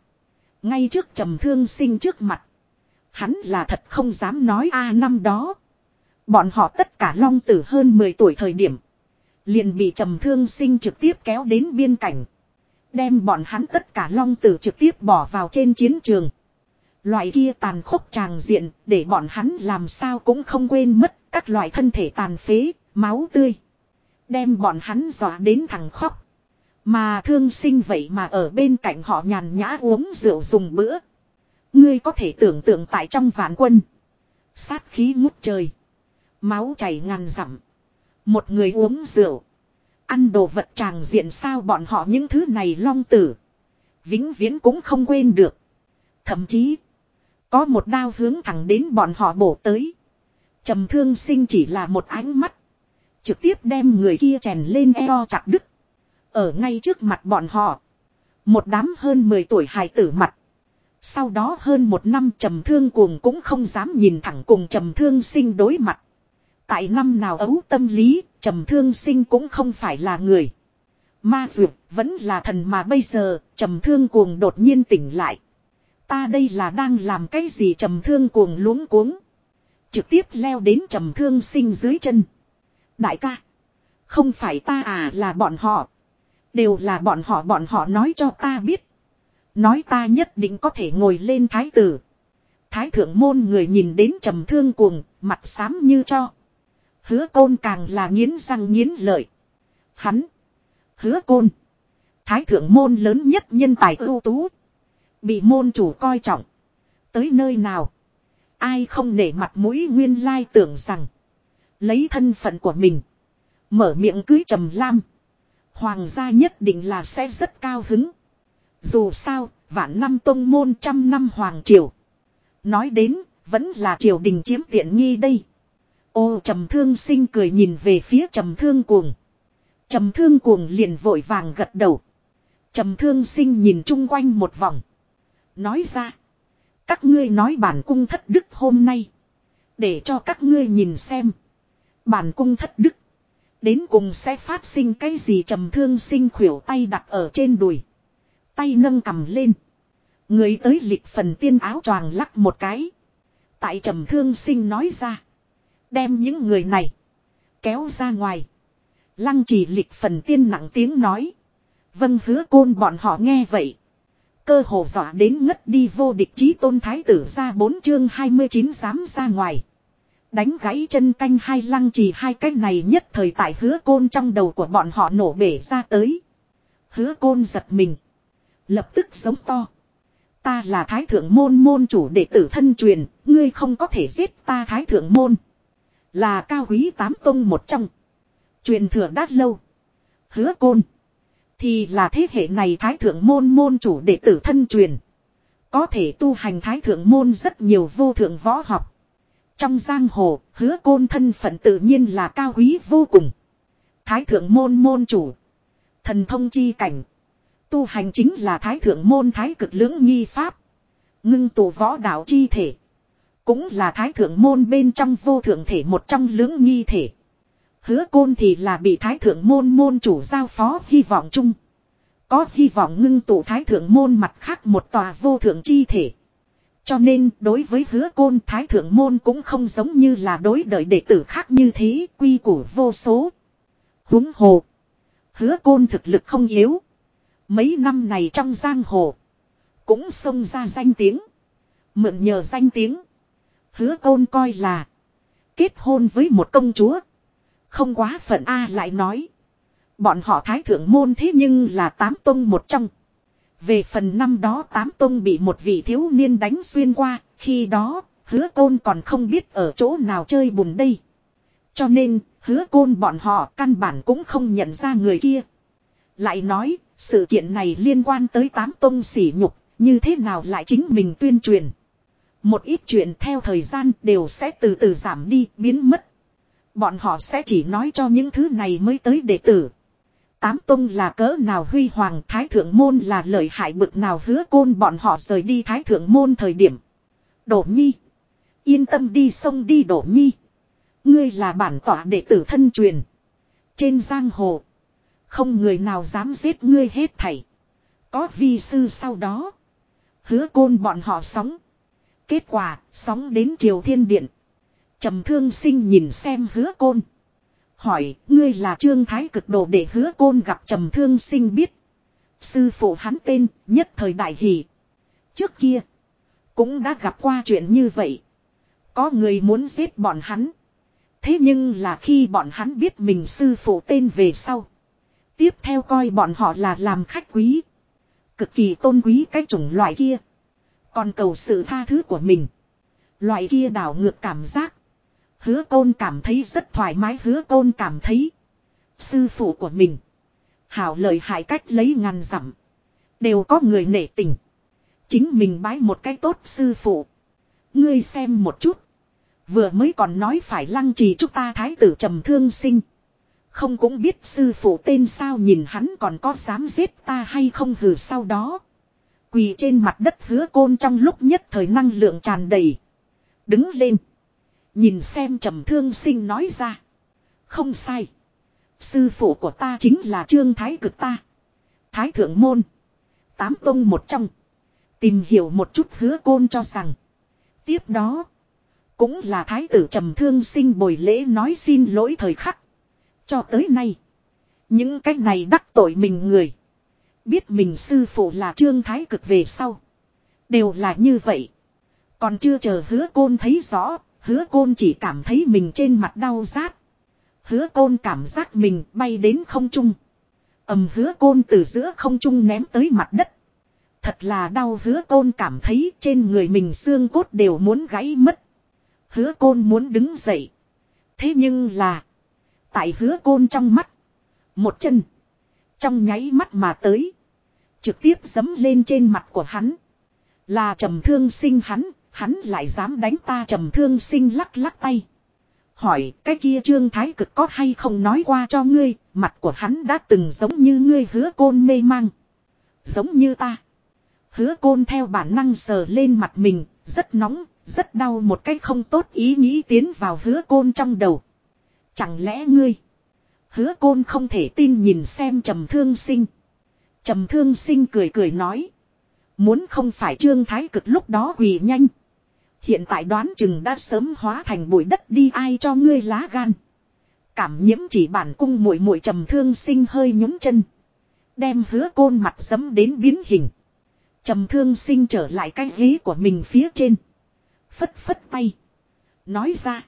Ngay trước trầm thương sinh trước mặt. Hắn là thật không dám nói a năm đó. Bọn họ tất cả long tử hơn 10 tuổi thời điểm. Liền bị trầm thương sinh trực tiếp kéo đến biên cảnh. Đem bọn hắn tất cả long tử trực tiếp bỏ vào trên chiến trường. Loại kia tàn khốc tràng diện để bọn hắn làm sao cũng không quên mất các loại thân thể tàn phế, máu tươi. Đem bọn hắn dọa đến thằng khóc. Mà thương sinh vậy mà ở bên cạnh họ nhàn nhã uống rượu dùng bữa. Ngươi có thể tưởng tượng tại trong vạn quân. Sát khí ngút trời. Máu chảy ngàn dặm. Một người uống rượu. Ăn đồ vật tràng diện sao bọn họ những thứ này long tử. Vĩnh viễn cũng không quên được. Thậm chí. Có một đao hướng thẳng đến bọn họ bổ tới. trầm thương sinh chỉ là một ánh mắt. Trực tiếp đem người kia chèn lên eo chặt đứt. Ở ngay trước mặt bọn họ. Một đám hơn 10 tuổi hài tử mặt. Sau đó hơn một năm trầm thương cuồng cũng không dám nhìn thẳng cùng trầm thương sinh đối mặt. Tại năm nào ấu tâm lý, trầm thương sinh cũng không phải là người. Ma dược vẫn là thần mà bây giờ, trầm thương cuồng đột nhiên tỉnh lại. Ta đây là đang làm cái gì trầm thương cuồng luống cuống. Trực tiếp leo đến trầm thương sinh dưới chân. Đại ca. Không phải ta à là bọn họ. Đều là bọn họ bọn họ nói cho ta biết. Nói ta nhất định có thể ngồi lên thái tử. Thái thượng môn người nhìn đến trầm thương cuồng, mặt xám như cho. Hứa côn càng là nghiến răng nghiến lợi. Hắn. Hứa côn. Thái thượng môn lớn nhất nhân tài ưu tú. Bị môn chủ coi trọng. Tới nơi nào. Ai không nể mặt mũi nguyên lai tưởng rằng. Lấy thân phận của mình. Mở miệng cưới trầm lam. Hoàng gia nhất định là sẽ rất cao hứng. Dù sao, vạn năm tông môn trăm năm hoàng triều. Nói đến, vẫn là triều đình chiếm tiện nghi đây. Ô, trầm thương sinh cười nhìn về phía trầm thương cuồng. Trầm thương cuồng liền vội vàng gật đầu. Trầm thương sinh nhìn chung quanh một vòng. Nói ra. Các ngươi nói bản cung thất đức hôm nay. Để cho các ngươi nhìn xem. Bản cung thất đức. Đến cùng sẽ phát sinh cái gì trầm thương sinh khuỷu tay đặt ở trên đùi. Tay nâng cầm lên. Người tới lịch phần tiên áo choàng lắc một cái. Tại trầm thương sinh nói ra. Đem những người này. Kéo ra ngoài. Lăng chỉ lịch phần tiên nặng tiếng nói. Vâng hứa côn bọn họ nghe vậy. Cơ hồ dọa đến ngất đi vô địch chí tôn thái tử ra bốn chương 29 dám ra ngoài. Đánh gãy chân canh hai lăng trì hai cái này nhất thời tại hứa côn trong đầu của bọn họ nổ bể ra tới. Hứa côn giật mình. Lập tức giống to. Ta là thái thượng môn môn chủ đệ tử thân truyền, ngươi không có thể giết ta thái thượng môn. Là cao quý tám tông một trong. Truyền thừa đát lâu. Hứa côn. Thì là thế hệ này thái thượng môn môn chủ đệ tử thân truyền. Có thể tu hành thái thượng môn rất nhiều vô thượng võ học. Trong giang hồ, hứa côn thân phận tự nhiên là cao quý vô cùng. Thái thượng môn môn chủ. Thần thông chi cảnh. Tu hành chính là thái thượng môn thái cực lưỡng nghi pháp. Ngưng tụ võ đạo chi thể. Cũng là thái thượng môn bên trong vô thượng thể một trong lưỡng nghi thể. Hứa côn thì là bị thái thượng môn môn chủ giao phó hy vọng chung. Có hy vọng ngưng tụ thái thượng môn mặt khác một tòa vô thượng chi thể. Cho nên đối với hứa côn thái thượng môn cũng không giống như là đối đợi đệ tử khác như thế quy củ vô số. Húng hồ. Hứa côn thực lực không yếu. Mấy năm này trong giang hồ. Cũng xông ra danh tiếng. Mượn nhờ danh tiếng. Hứa côn coi là. Kết hôn với một công chúa. Không quá phận A lại nói. Bọn họ thái thượng môn thế nhưng là tám tông một trong. Về phần năm đó tám tông bị một vị thiếu niên đánh xuyên qua, khi đó, hứa côn còn không biết ở chỗ nào chơi bùn đây. Cho nên, hứa côn bọn họ căn bản cũng không nhận ra người kia. Lại nói, sự kiện này liên quan tới tám tông sỉ nhục, như thế nào lại chính mình tuyên truyền. Một ít chuyện theo thời gian đều sẽ từ từ giảm đi, biến mất. Bọn họ sẽ chỉ nói cho những thứ này mới tới đệ tử. Tám tông là cỡ nào huy hoàng thái thượng môn là lợi hại bực nào hứa côn bọn họ rời đi thái thượng môn thời điểm. Đổ nhi. Yên tâm đi sông đi đổ nhi. Ngươi là bản tỏa đệ tử thân truyền. Trên giang hồ. Không người nào dám giết ngươi hết thảy. Có vi sư sau đó. Hứa côn bọn họ sóng. Kết quả, sóng đến triều thiên điện. trầm thương sinh nhìn xem hứa côn. Hỏi, ngươi là trương thái cực đồ để hứa côn gặp trầm thương sinh biết. Sư phụ hắn tên, nhất thời đại hỷ. Trước kia, cũng đã gặp qua chuyện như vậy. Có người muốn giết bọn hắn. Thế nhưng là khi bọn hắn biết mình sư phụ tên về sau. Tiếp theo coi bọn họ là làm khách quý. Cực kỳ tôn quý cái chủng loại kia. Còn cầu sự tha thứ của mình. Loại kia đảo ngược cảm giác. Hứa côn cảm thấy rất thoải mái, hứa côn cảm thấy. Sư phụ của mình. Hảo lời hại cách lấy ngàn dặm, Đều có người nể tình. Chính mình bái một cái tốt sư phụ. Ngươi xem một chút. Vừa mới còn nói phải lăng trì chúng ta thái tử trầm thương sinh. Không cũng biết sư phụ tên sao, nhìn hắn còn có dám giết ta hay không hừ sau đó. Quỳ trên mặt đất hứa côn trong lúc nhất thời năng lượng tràn đầy. Đứng lên. Nhìn xem trầm thương sinh nói ra. Không sai. Sư phụ của ta chính là trương thái cực ta. Thái thượng môn. Tám tông một trong. Tìm hiểu một chút hứa côn cho rằng. Tiếp đó. Cũng là thái tử trầm thương sinh bồi lễ nói xin lỗi thời khắc. Cho tới nay. Những cái này đắc tội mình người. Biết mình sư phụ là trương thái cực về sau. Đều là như vậy. Còn chưa chờ hứa côn thấy rõ. Hứa côn chỉ cảm thấy mình trên mặt đau rát. Hứa côn cảm giác mình bay đến không trung. ầm, hứa côn từ giữa không trung ném tới mặt đất. Thật là đau, hứa côn cảm thấy trên người mình xương cốt đều muốn gãy mất. Hứa côn muốn đứng dậy. Thế nhưng là. Tại hứa côn trong mắt. Một chân. Trong nháy mắt mà tới. Trực tiếp dấm lên trên mặt của hắn. Là trầm thương sinh hắn. Hắn lại dám đánh ta trầm thương sinh lắc lắc tay. Hỏi cái kia trương thái cực có hay không nói qua cho ngươi. Mặt của hắn đã từng giống như ngươi hứa côn mê mang. Giống như ta. Hứa côn theo bản năng sờ lên mặt mình. Rất nóng, rất đau một cách không tốt ý nghĩ tiến vào hứa côn trong đầu. Chẳng lẽ ngươi. Hứa côn không thể tin nhìn xem trầm thương sinh. Trầm thương sinh cười cười nói. Muốn không phải trương thái cực lúc đó quỳ nhanh. Hiện tại đoán chừng đã sớm hóa thành bụi đất đi ai cho ngươi lá gan. Cảm nhiễm chỉ bản cung muội muội trầm thương sinh hơi nhún chân. Đem hứa côn mặt dấm đến biến hình. Trầm thương sinh trở lại cái ghế của mình phía trên. Phất phất tay. Nói ra.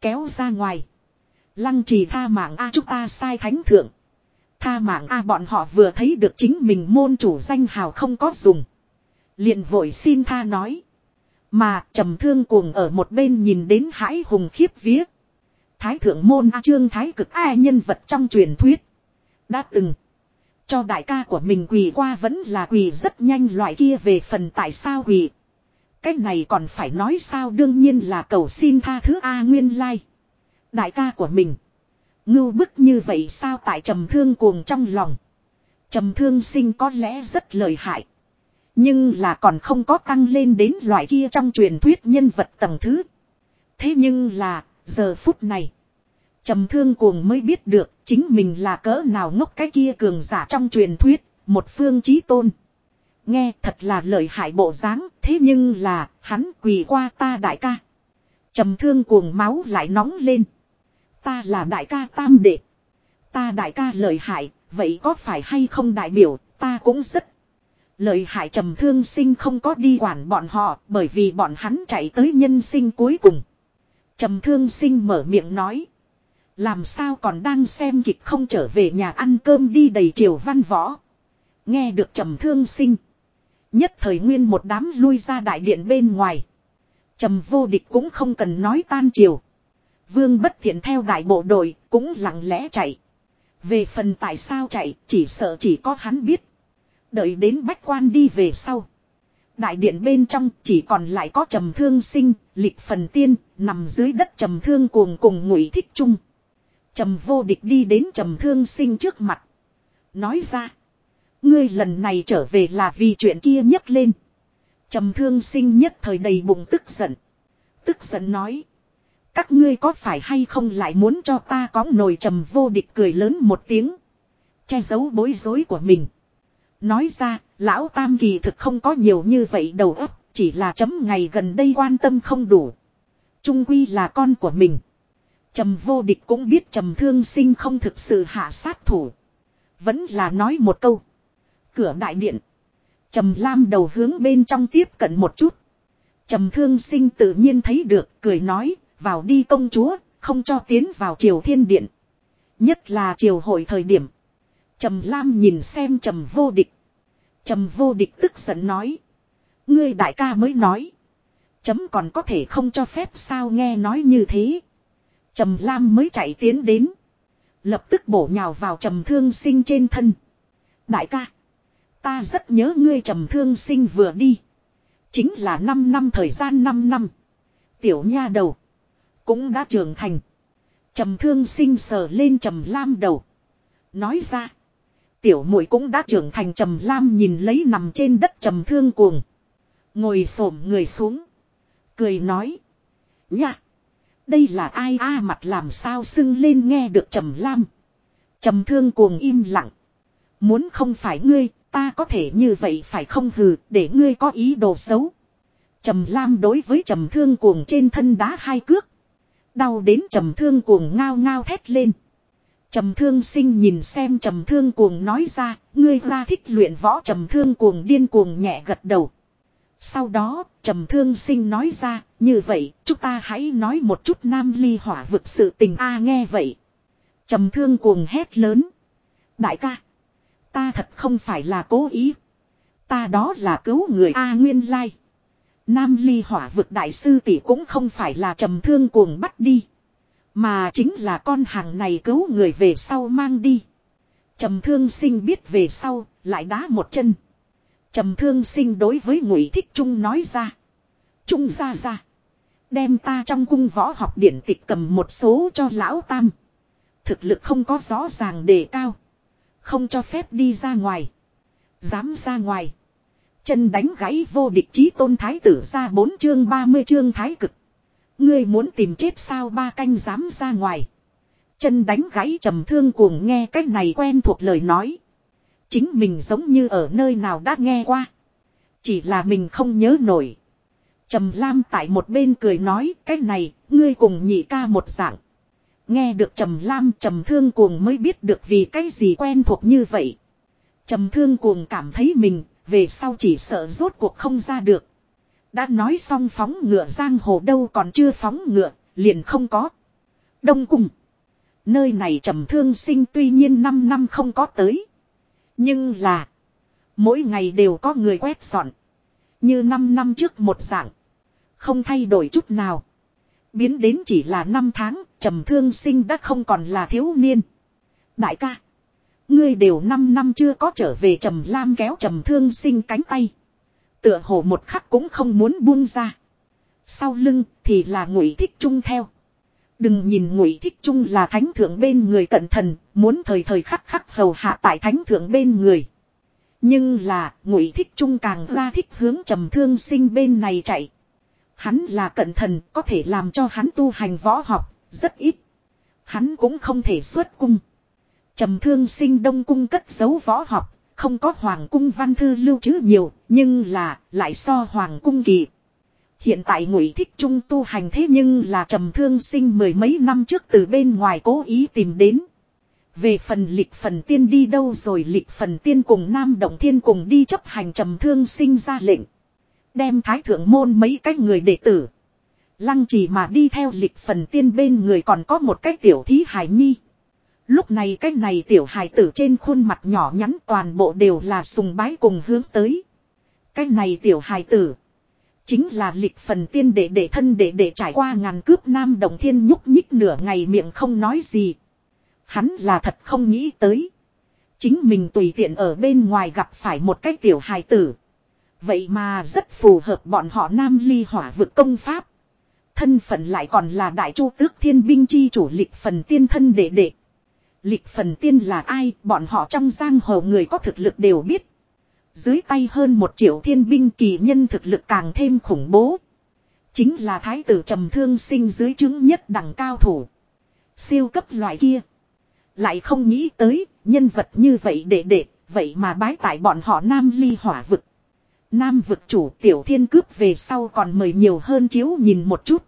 Kéo ra ngoài. Lăng trì tha mạng A chúng ta sai thánh thượng. Tha mạng A, bọn họ vừa thấy được chính mình môn chủ danh hào không có dùng. liền vội xin tha nói. Mà trầm thương cuồng ở một bên nhìn đến hãi hùng khiếp vía. Thái thượng môn A, trương thái cực A, nhân vật trong truyền thuyết. Đã từng. Cho đại ca của mình quỳ qua vẫn là quỳ rất nhanh loại kia về phần tại sao quỳ. Cái này còn phải nói sao đương nhiên là cầu xin tha thứ A nguyên lai. Đại ca của mình. Ngưu bức như vậy sao tại trầm thương cuồng trong lòng. Trầm thương sinh có lẽ rất lợi hại. Nhưng là còn không có tăng lên đến loại kia trong truyền thuyết nhân vật tầng thứ. Thế nhưng là, giờ phút này. Trầm thương cuồng mới biết được chính mình là cỡ nào ngốc cái kia cường giả trong truyền thuyết, một phương chí tôn. Nghe thật là lợi hại bộ dáng, thế nhưng là, hắn quỳ qua ta đại ca. Trầm thương cuồng máu lại nóng lên. Ta là đại ca tam đệ. Ta đại ca lợi hại, vậy có phải hay không đại biểu, ta cũng rất. Lợi hại trầm thương sinh không có đi quản bọn họ, bởi vì bọn hắn chạy tới nhân sinh cuối cùng. Trầm thương sinh mở miệng nói. Làm sao còn đang xem kịch không trở về nhà ăn cơm đi đầy triều văn võ. Nghe được trầm thương sinh. Nhất thời nguyên một đám lui ra đại điện bên ngoài. Trầm vô địch cũng không cần nói tan triều. Vương bất thiện theo đại bộ đội cũng lặng lẽ chạy. Về phần tại sao chạy chỉ sợ chỉ có hắn biết. Đợi đến bách quan đi về sau. Đại điện bên trong chỉ còn lại có trầm thương sinh, lịch phần tiên, nằm dưới đất trầm thương cuồng cùng ngụy thích chung. Trầm vô địch đi đến trầm thương sinh trước mặt. Nói ra. Ngươi lần này trở về là vì chuyện kia nhấc lên. Trầm thương sinh nhất thời đầy bụng tức giận. Tức giận nói. Các ngươi có phải hay không lại muốn cho ta có nồi trầm vô địch cười lớn một tiếng. Che giấu bối rối của mình. Nói ra, lão tam kỳ thực không có nhiều như vậy đầu óc, chỉ là chấm ngày gần đây quan tâm không đủ. Trung quy là con của mình. Trầm vô địch cũng biết trầm thương sinh không thực sự hạ sát thủ. Vẫn là nói một câu. Cửa đại điện. Trầm lam đầu hướng bên trong tiếp cận một chút. Trầm thương sinh tự nhiên thấy được, cười nói, vào đi công chúa, không cho tiến vào triều thiên điện. Nhất là triều hội thời điểm. Trầm lam nhìn xem trầm vô địch. Trầm vô địch tức giận nói. Ngươi đại ca mới nói. Chấm còn có thể không cho phép sao nghe nói như thế. Trầm lam mới chạy tiến đến. Lập tức bổ nhào vào trầm thương sinh trên thân. Đại ca. Ta rất nhớ ngươi trầm thương sinh vừa đi. Chính là 5 năm thời gian 5 năm. Tiểu nha đầu. Cũng đã trưởng thành. Trầm thương sinh sờ lên trầm lam đầu. Nói ra. Tiểu muội cũng đã trưởng thành trầm lam nhìn lấy nằm trên đất trầm thương cuồng. Ngồi xổm người xuống. Cười nói. Nha. Đây là ai a mặt làm sao sưng lên nghe được trầm lam. Trầm thương cuồng im lặng. Muốn không phải ngươi, ta có thể như vậy phải không hừ, để ngươi có ý đồ xấu. Trầm lam đối với trầm thương cuồng trên thân đá hai cước. Đau đến trầm thương cuồng ngao ngao thét lên. Trầm thương sinh nhìn xem trầm thương cuồng nói ra, ngươi ra thích luyện võ trầm thương cuồng điên cuồng nhẹ gật đầu. Sau đó, trầm thương sinh nói ra, như vậy, chúng ta hãy nói một chút nam ly hỏa vực sự tình a nghe vậy. Trầm thương cuồng hét lớn. Đại ca, ta thật không phải là cố ý. Ta đó là cứu người A nguyên lai. Nam ly hỏa vực đại sư tỷ cũng không phải là trầm thương cuồng bắt đi. Mà chính là con hàng này cứu người về sau mang đi. Trầm thương sinh biết về sau, lại đá một chân. Trầm thương sinh đối với ngụy thích trung nói ra. Trung ra ra. Đem ta trong cung võ học điển tịch cầm một số cho lão tam. Thực lực không có rõ ràng đề cao. Không cho phép đi ra ngoài. Dám ra ngoài. Chân đánh gãy vô địch chí tôn thái tử ra bốn chương 30 chương thái cực. Ngươi muốn tìm chết sao ba canh dám ra ngoài. Chân đánh gãy trầm thương cuồng nghe cách này quen thuộc lời nói. Chính mình giống như ở nơi nào đã nghe qua. Chỉ là mình không nhớ nổi. Trầm Lam tại một bên cười nói cái này, ngươi cùng nhị ca một dạng. Nghe được Trầm Lam Trầm Thương Cuồng mới biết được vì cái gì quen thuộc như vậy. Trầm Thương Cuồng cảm thấy mình, về sau chỉ sợ rốt cuộc không ra được. Đã nói xong phóng ngựa giang hồ đâu còn chưa phóng ngựa, liền không có. Đông cùng. Nơi này trầm thương sinh tuy nhiên 5 năm không có tới. Nhưng là. Mỗi ngày đều có người quét dọn. Như 5 năm trước một dạng. Không thay đổi chút nào. Biến đến chỉ là 5 tháng, trầm thương sinh đã không còn là thiếu niên. Đại ca. Ngươi đều 5 năm chưa có trở về trầm lam kéo trầm thương sinh cánh tay. Tựa hồ một khắc cũng không muốn buông ra. Sau lưng thì là ngụy thích trung theo. Đừng nhìn ngụy thích trung là thánh thượng bên người cận thần, muốn thời thời khắc khắc hầu hạ tại thánh thượng bên người. Nhưng là ngụy thích trung càng ra thích hướng trầm thương sinh bên này chạy. Hắn là cận thần có thể làm cho hắn tu hành võ học, rất ít. Hắn cũng không thể xuất cung. Trầm thương sinh đông cung cất giấu võ học, không có hoàng cung văn thư lưu trữ nhiều, nhưng là lại so hoàng cung kỳ. Hiện tại ngụy thích trung tu hành thế nhưng là trầm thương sinh mười mấy năm trước từ bên ngoài cố ý tìm đến. Về phần lịch phần tiên đi đâu rồi lịch phần tiên cùng Nam Động Thiên cùng đi chấp hành trầm thương sinh ra lệnh. Đem thái thượng môn mấy cái người đệ tử. Lăng chỉ mà đi theo lịch phần tiên bên người còn có một cái tiểu thí hải nhi. Lúc này cái này tiểu hài tử trên khuôn mặt nhỏ nhắn toàn bộ đều là sùng bái cùng hướng tới. Cái này tiểu hài tử. Chính là lịch phần tiên đệ đệ thân đệ đệ trải qua ngàn cướp nam đồng thiên nhúc nhích nửa ngày miệng không nói gì. Hắn là thật không nghĩ tới. Chính mình tùy tiện ở bên ngoài gặp phải một cái tiểu hài tử. Vậy mà rất phù hợp bọn họ nam ly hỏa vực công pháp. Thân phận lại còn là đại chu tước thiên binh chi chủ lịch phần tiên thân đệ đệ. Lịch phần tiên là ai bọn họ trong giang hồ người có thực lực đều biết. Dưới tay hơn một triệu thiên binh kỳ nhân thực lực càng thêm khủng bố. Chính là thái tử trầm thương sinh dưới chứng nhất đẳng cao thủ. Siêu cấp loại kia. Lại không nghĩ tới, nhân vật như vậy để để, vậy mà bái tại bọn họ Nam ly hỏa vực. Nam vực chủ tiểu thiên cướp về sau còn mời nhiều hơn chiếu nhìn một chút.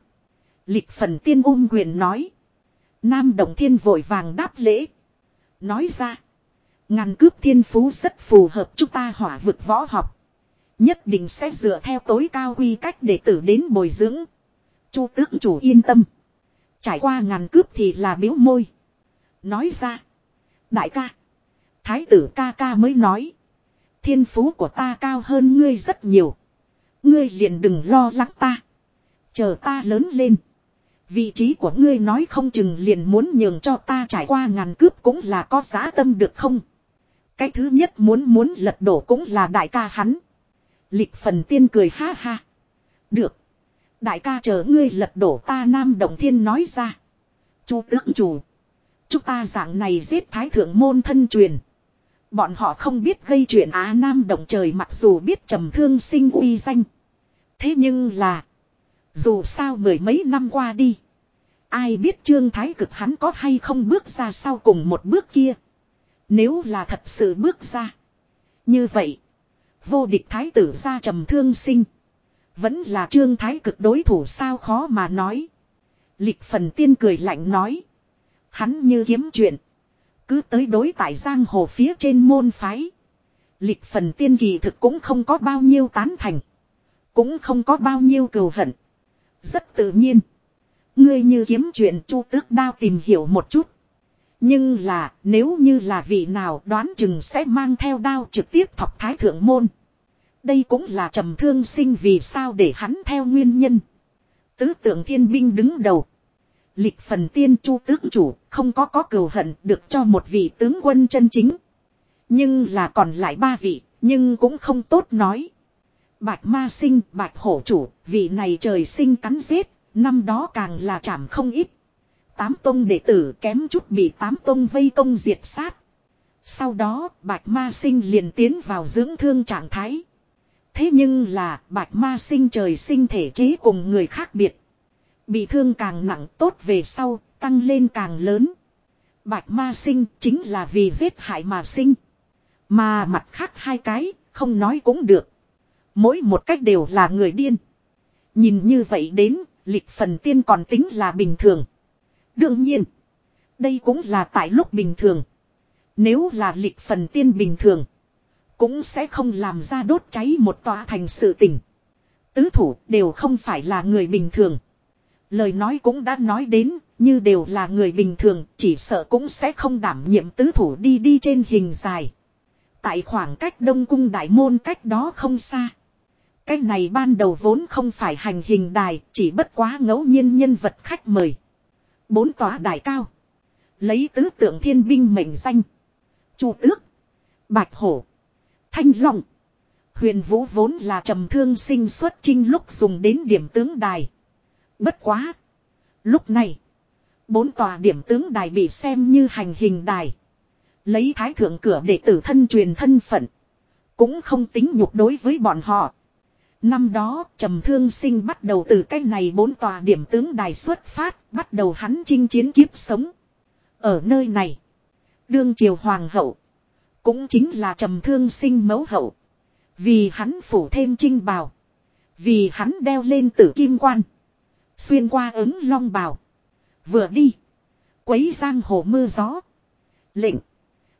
Lịch phần tiên ôm quyền nói. Nam đồng thiên vội vàng đáp lễ. Nói ra. Ngàn cướp thiên phú rất phù hợp chúng ta hỏa vực võ học. Nhất định sẽ dựa theo tối cao quy cách để tử đến bồi dưỡng. Chu tước chủ yên tâm. Trải qua ngàn cướp thì là biếu môi. Nói ra. Đại ca. Thái tử ca ca mới nói. Thiên phú của ta cao hơn ngươi rất nhiều. Ngươi liền đừng lo lắng ta. Chờ ta lớn lên. Vị trí của ngươi nói không chừng liền muốn nhường cho ta trải qua ngàn cướp cũng là có giá tâm được không? Cái thứ nhất muốn muốn lật đổ cũng là đại ca hắn. Lịch phần tiên cười ha ha. Được. Đại ca chờ ngươi lật đổ ta Nam Động Thiên nói ra. Chu tước chủ. Chúng ta dạng này giết thái thượng môn thân truyền. Bọn họ không biết gây chuyện Á Nam Động trời mặc dù biết trầm thương sinh uy danh. Thế nhưng là. Dù sao mười mấy năm qua đi. Ai biết Trương Thái cực hắn có hay không bước ra sau cùng một bước kia. Nếu là thật sự bước ra. Như vậy. Vô địch thái tử ra trầm thương sinh. Vẫn là trương thái cực đối thủ sao khó mà nói. Lịch phần tiên cười lạnh nói. Hắn như kiếm chuyện. Cứ tới đối tại giang hồ phía trên môn phái. Lịch phần tiên kỳ thực cũng không có bao nhiêu tán thành. Cũng không có bao nhiêu cầu hận. Rất tự nhiên. Ngươi như kiếm chuyện chu tước đao tìm hiểu một chút. Nhưng là nếu như là vị nào đoán chừng sẽ mang theo đao trực tiếp thọc thái thượng môn. Đây cũng là trầm thương sinh vì sao để hắn theo nguyên nhân. Tứ tượng thiên binh đứng đầu. Lịch phần tiên chu tước chủ không có có cừu hận được cho một vị tướng quân chân chính. Nhưng là còn lại ba vị, nhưng cũng không tốt nói. Bạch ma sinh, bạch hổ chủ, vị này trời sinh cắn giết, năm đó càng là chảm không ít. Tám tông đệ tử kém chút bị tám tông vây công diệt sát. Sau đó, bạch ma sinh liền tiến vào dưỡng thương trạng thái. Thế nhưng là, bạch ma sinh trời sinh thể chế cùng người khác biệt. Bị thương càng nặng tốt về sau, tăng lên càng lớn. Bạch ma sinh chính là vì giết hại mà sinh. Mà mặt khác hai cái, không nói cũng được. Mỗi một cách đều là người điên. Nhìn như vậy đến, lịch phần tiên còn tính là bình thường. Đương nhiên, đây cũng là tại lúc bình thường. Nếu là lịch phần tiên bình thường, cũng sẽ không làm ra đốt cháy một tòa thành sự tình. Tứ thủ đều không phải là người bình thường. Lời nói cũng đã nói đến, như đều là người bình thường, chỉ sợ cũng sẽ không đảm nhiệm tứ thủ đi đi trên hình dài. Tại khoảng cách đông cung đại môn cách đó không xa cái này ban đầu vốn không phải hành hình đài, chỉ bất quá ngẫu nhiên nhân vật khách mời. Bốn tòa đài cao. Lấy tứ tượng thiên binh mệnh danh. Chu tước. Bạch hổ. Thanh long. Huyền vũ vốn là trầm thương sinh xuất chinh lúc dùng đến điểm tướng đài. Bất quá. Lúc này. Bốn tòa điểm tướng đài bị xem như hành hình đài. Lấy thái thượng cửa để tử thân truyền thân phận. Cũng không tính nhục đối với bọn họ. Năm đó, trầm thương sinh bắt đầu từ cách này bốn tòa điểm tướng đài xuất phát, bắt đầu hắn chinh chiến kiếp sống. Ở nơi này, đương triều hoàng hậu, cũng chính là trầm thương sinh mẫu hậu. Vì hắn phủ thêm trinh bào. Vì hắn đeo lên tử kim quan. Xuyên qua ứng long bào. Vừa đi. Quấy giang hồ mưa gió. Lệnh.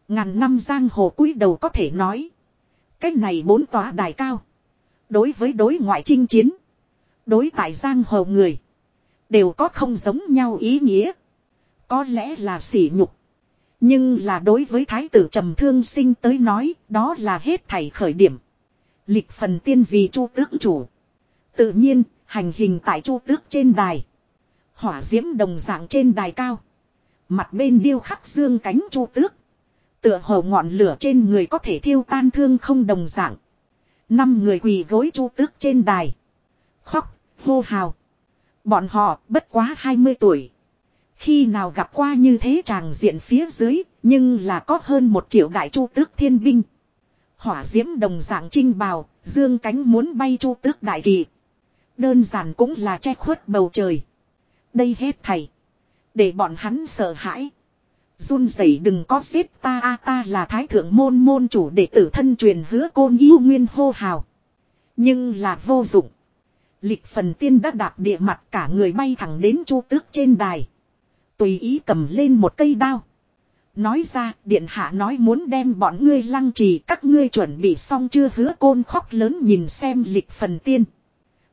Ngàn năm giang hồ cúi đầu có thể nói. Cách này bốn tòa đài cao. Đối với đối ngoại chinh chiến. Đối tại giang hồ người. Đều có không giống nhau ý nghĩa. Có lẽ là sỉ nhục. Nhưng là đối với thái tử trầm thương sinh tới nói. Đó là hết thảy khởi điểm. Lịch phần tiên vì chu tước chủ. Tự nhiên, hành hình tại chu tước trên đài. Hỏa diễm đồng dạng trên đài cao. Mặt bên điêu khắc dương cánh chu tước. Tựa hồ ngọn lửa trên người có thể thiêu tan thương không đồng dạng. Năm người quỳ gối chu tước trên đài. Khóc, hô hào. Bọn họ bất quá 20 tuổi. Khi nào gặp qua như thế chàng diện phía dưới, nhưng là có hơn một triệu đại chu tước thiên binh. Hỏa diễm đồng dạng trinh bào, dương cánh muốn bay chu tước đại kỳ. Đơn giản cũng là che khuất bầu trời. Đây hết thầy. Để bọn hắn sợ hãi. Run rẩy đừng có xếp ta, a, ta là thái thượng môn môn chủ để tử thân truyền hứa côn yêu nguyên hô hào. Nhưng là vô dụng. Lịch phần tiên đã đạp địa mặt, cả người bay thẳng đến chu tước trên đài. Tùy ý cầm lên một cây đao. Nói ra, điện hạ nói muốn đem bọn ngươi lăng trì, các ngươi chuẩn bị xong chưa hứa côn khóc lớn nhìn xem lịch phần tiên.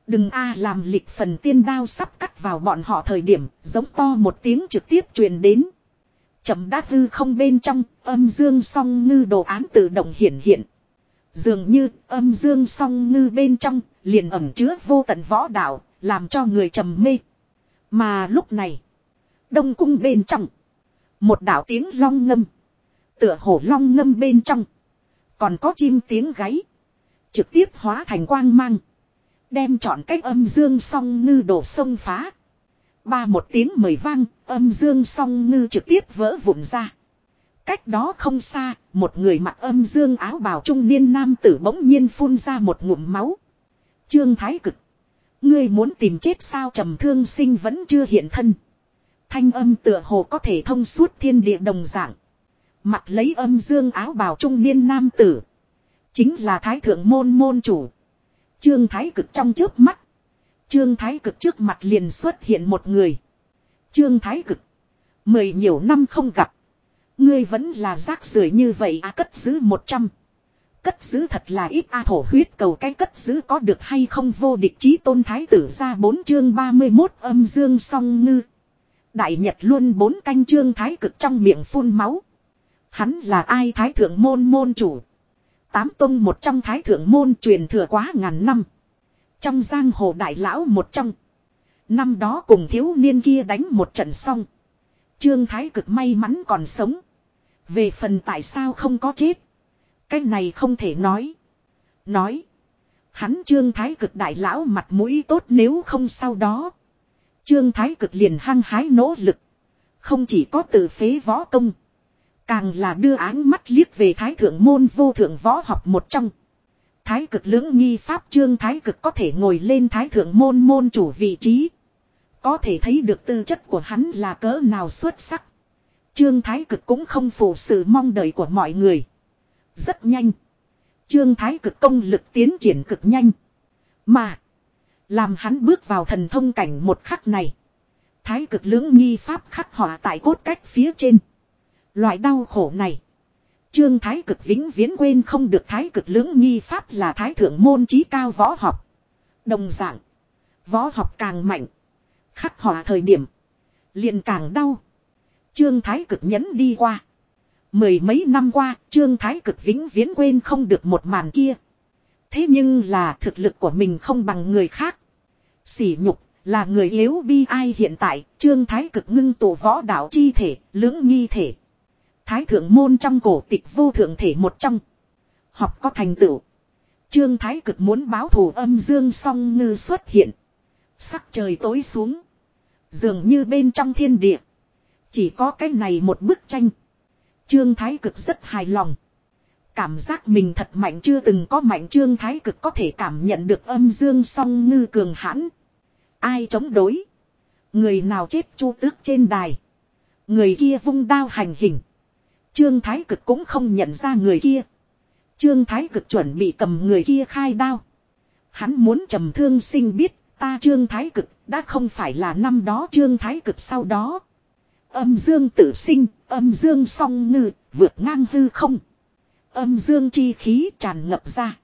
Đừng a, làm lịch phần tiên đao sắp cắt vào bọn họ thời điểm, giống to một tiếng trực tiếp truyền đến. Chậm đát hư không bên trong, âm dương song ngư đồ án tự động hiển hiện. Dường như âm dương song ngư bên trong liền ẩm chứa vô tận võ đạo, làm cho người trầm mê. Mà lúc này, đông cung bên trong, một đạo tiếng long ngâm. Tựa hổ long ngâm bên trong. Còn có chim tiếng gáy. Trực tiếp hóa thành quang mang. Đem chọn cách âm dương song ngư đổ sông phá. Ba một tiếng mời vang, âm dương song ngư trực tiếp vỡ vụn ra. Cách đó không xa, một người mặc âm dương áo bào trung niên nam tử bỗng nhiên phun ra một ngụm máu. Trương Thái Cực. Ngươi muốn tìm chết sao trầm thương sinh vẫn chưa hiện thân. Thanh âm tựa hồ có thể thông suốt thiên địa đồng dạng. Mặt lấy âm dương áo bào trung niên nam tử. Chính là thái thượng môn môn chủ. Trương Thái Cực trong trước mắt. Trương Thái Cực trước mặt liền xuất hiện một người. Trương Thái Cực. Mười nhiều năm không gặp. Ngươi vẫn là rác rưởi như vậy à cất giữ một trăm Cất giữ thật là ít a thổ huyết cầu cái cất giữ có được hay không vô địch chí tôn thái tử ra bốn chương 31 âm dương song ngư. Đại Nhật luôn bốn canh trương thái cực trong miệng phun máu. Hắn là ai thái thượng môn môn chủ. Tám tông một trong thái thượng môn truyền thừa quá ngàn năm. Trong giang hồ đại lão một trong. Năm đó cùng thiếu niên kia đánh một trận xong. Trương thái cực may mắn còn sống. Về phần tại sao không có chết. Cái này không thể nói. Nói. Hắn trương thái cực đại lão mặt mũi tốt nếu không sau đó. Trương Thái cực liền hăng hái nỗ lực. Không chỉ có tự phế võ công. Càng là đưa áng mắt liếc về Thái thượng môn vô thượng võ học một trong. Thái cực lưỡng nghi pháp trương Thái cực có thể ngồi lên Thái thượng môn môn chủ vị trí. Có thể thấy được tư chất của hắn là cỡ nào xuất sắc. Trương Thái cực cũng không phụ sự mong đợi của mọi người. Rất nhanh. Trương Thái cực công lực tiến triển cực nhanh. Mà. Làm hắn bước vào thần thông cảnh một khắc này. Thái cực lưỡng nghi pháp khắc họa tại cốt cách phía trên. Loại đau khổ này. Trương Thái cực vĩnh viễn quên không được Thái cực lưỡng nghi pháp là Thái thượng môn trí cao võ học. Đồng dạng. Võ học càng mạnh. Khắc họa thời điểm. liền càng đau. Trương Thái cực nhấn đi qua. Mười mấy năm qua, Trương Thái cực vĩnh viễn quên không được một màn kia. Thế nhưng là thực lực của mình không bằng người khác. Sỉ nhục, là người yếu bi ai hiện tại, trương thái cực ngưng tụ võ đạo chi thể, lưỡng nghi thể. Thái thượng môn trong cổ tịch vô thượng thể một trong. Học có thành tựu. Trương thái cực muốn báo thù âm dương song ngư xuất hiện. Sắc trời tối xuống. Dường như bên trong thiên địa. Chỉ có cái này một bức tranh. Trương thái cực rất hài lòng. Cảm giác mình thật mạnh chưa từng có mạnh trương thái cực có thể cảm nhận được âm dương song ngư cường hãn. Ai chống đối? Người nào chết chu tước trên đài? Người kia vung đao hành hình. Trương thái cực cũng không nhận ra người kia. Trương thái cực chuẩn bị cầm người kia khai đao. Hắn muốn trầm thương sinh biết ta trương thái cực đã không phải là năm đó trương thái cực sau đó. Âm dương tự sinh, âm dương song ngư, vượt ngang hư không. Âm dương chi khí tràn ngập ra.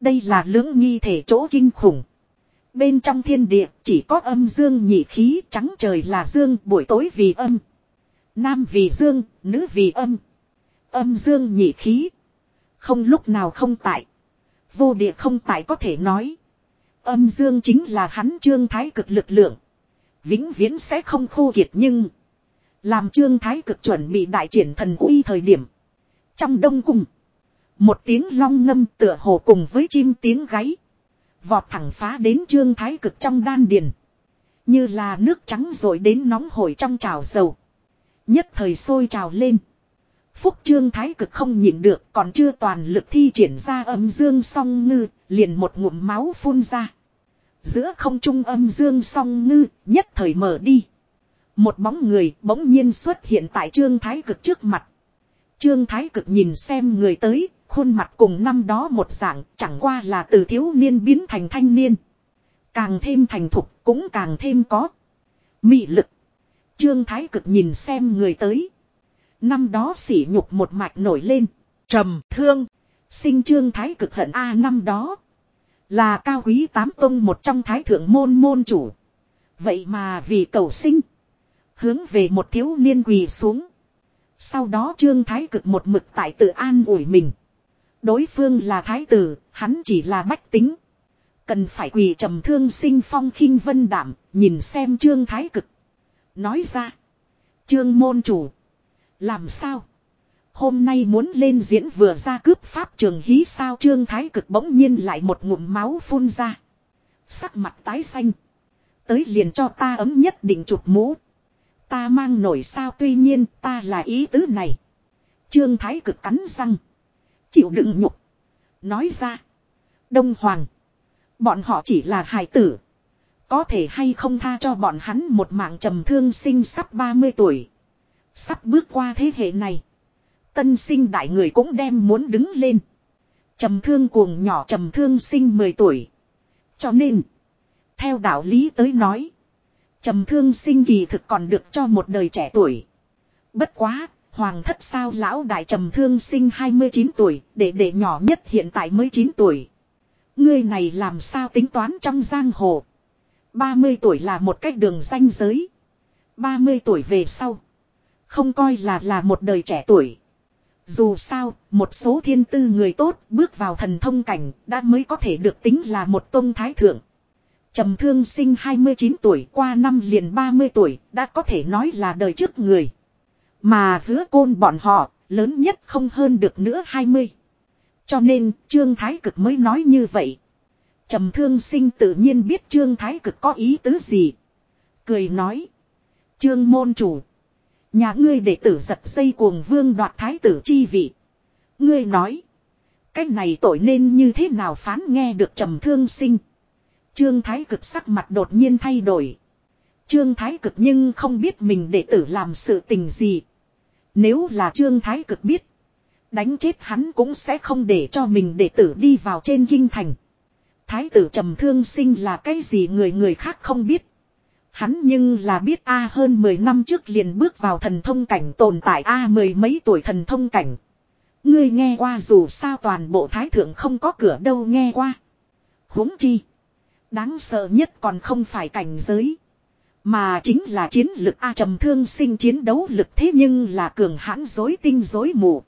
Đây là lưỡng nghi thể chỗ kinh khủng. Bên trong thiên địa chỉ có âm dương nhị khí trắng trời là dương buổi tối vì âm. Nam vì dương, nữ vì âm. Âm dương nhị khí. Không lúc nào không tại. Vô địa không tại có thể nói. Âm dương chính là hắn trương thái cực lực lượng. Vĩnh viễn sẽ không khô kiệt nhưng. Làm trương thái cực chuẩn bị đại triển thần uy thời điểm. Trong đông cung. Một tiếng long ngâm tựa hồ cùng với chim tiếng gáy. Vọt thẳng phá đến trương thái cực trong đan điền. Như là nước trắng rồi đến nóng hổi trong chảo dầu. Nhất thời sôi trào lên. Phúc trương thái cực không nhịn được còn chưa toàn lực thi triển ra âm dương song ngư, liền một ngụm máu phun ra. Giữa không trung âm dương song ngư, nhất thời mở đi. Một bóng người bỗng nhiên xuất hiện tại trương thái cực trước mặt. Trương thái cực nhìn xem người tới, khuôn mặt cùng năm đó một dạng, chẳng qua là từ thiếu niên biến thành thanh niên. Càng thêm thành thục, cũng càng thêm có. Mị lực. Trương thái cực nhìn xem người tới. Năm đó sỉ nhục một mạch nổi lên. Trầm thương. Sinh trương thái cực hận A năm đó. Là cao quý tám tông một trong thái thượng môn môn chủ. Vậy mà vì cầu sinh. Hướng về một thiếu niên quỳ xuống. Sau đó trương thái cực một mực tại tự an ủi mình. Đối phương là thái tử, hắn chỉ là bách tính. Cần phải quỳ trầm thương sinh phong khinh vân đảm, nhìn xem trương thái cực. Nói ra. Trương môn chủ. Làm sao? Hôm nay muốn lên diễn vừa ra cướp pháp trường hí sao trương thái cực bỗng nhiên lại một ngụm máu phun ra. Sắc mặt tái xanh. Tới liền cho ta ấm nhất định chụp mũ. Ta mang nổi sao tuy nhiên ta là ý tứ này. Trương thái cực cắn răng. Chịu đựng nhục. Nói ra. Đông Hoàng. Bọn họ chỉ là hài tử. Có thể hay không tha cho bọn hắn một mạng trầm thương sinh sắp 30 tuổi. Sắp bước qua thế hệ này. Tân sinh đại người cũng đem muốn đứng lên. Trầm thương cuồng nhỏ trầm thương sinh 10 tuổi. Cho nên. Theo đạo lý tới nói. Trầm thương sinh kỳ thực còn được cho một đời trẻ tuổi. Bất quá. Hoàng thất sao lão đại trầm thương sinh 29 tuổi. Để để nhỏ nhất hiện tại mới 9 tuổi. Ngươi này làm sao tính toán trong giang hồ. 30 tuổi là một cách đường danh giới. 30 tuổi về sau. Không coi là là một đời trẻ tuổi. Dù sao, một số thiên tư người tốt bước vào thần thông cảnh đã mới có thể được tính là một tôn thái thượng. Trầm thương sinh 29 tuổi qua năm liền 30 tuổi đã có thể nói là đời trước người. Mà hứa côn bọn họ lớn nhất không hơn được nữa 20. Cho nên Trương Thái Cực mới nói như vậy. Trầm thương sinh tự nhiên biết Trương Thái Cực có ý tứ gì. Cười nói. Trương môn chủ. Nhà ngươi đệ tử giật dây cuồng vương đoạt thái tử chi vị. Ngươi nói. Cái này tội nên như thế nào phán nghe được trầm thương sinh. Trương Thái Cực sắc mặt đột nhiên thay đổi. Trương Thái Cực nhưng không biết mình đệ tử làm sự tình gì. Nếu là Trương Thái Cực biết. Đánh chết hắn cũng sẽ không để cho mình đệ tử đi vào trên kinh thành. Thái tử trầm thương sinh là cái gì người người khác không biết. Hắn nhưng là biết A hơn 10 năm trước liền bước vào thần thông cảnh tồn tại A mười mấy tuổi thần thông cảnh. Ngươi nghe qua dù sao toàn bộ thái thượng không có cửa đâu nghe qua. huống chi. Đáng sợ nhất còn không phải cảnh giới. Mà chính là chiến lực A trầm thương sinh chiến đấu lực thế nhưng là cường hãn dối tinh dối mù.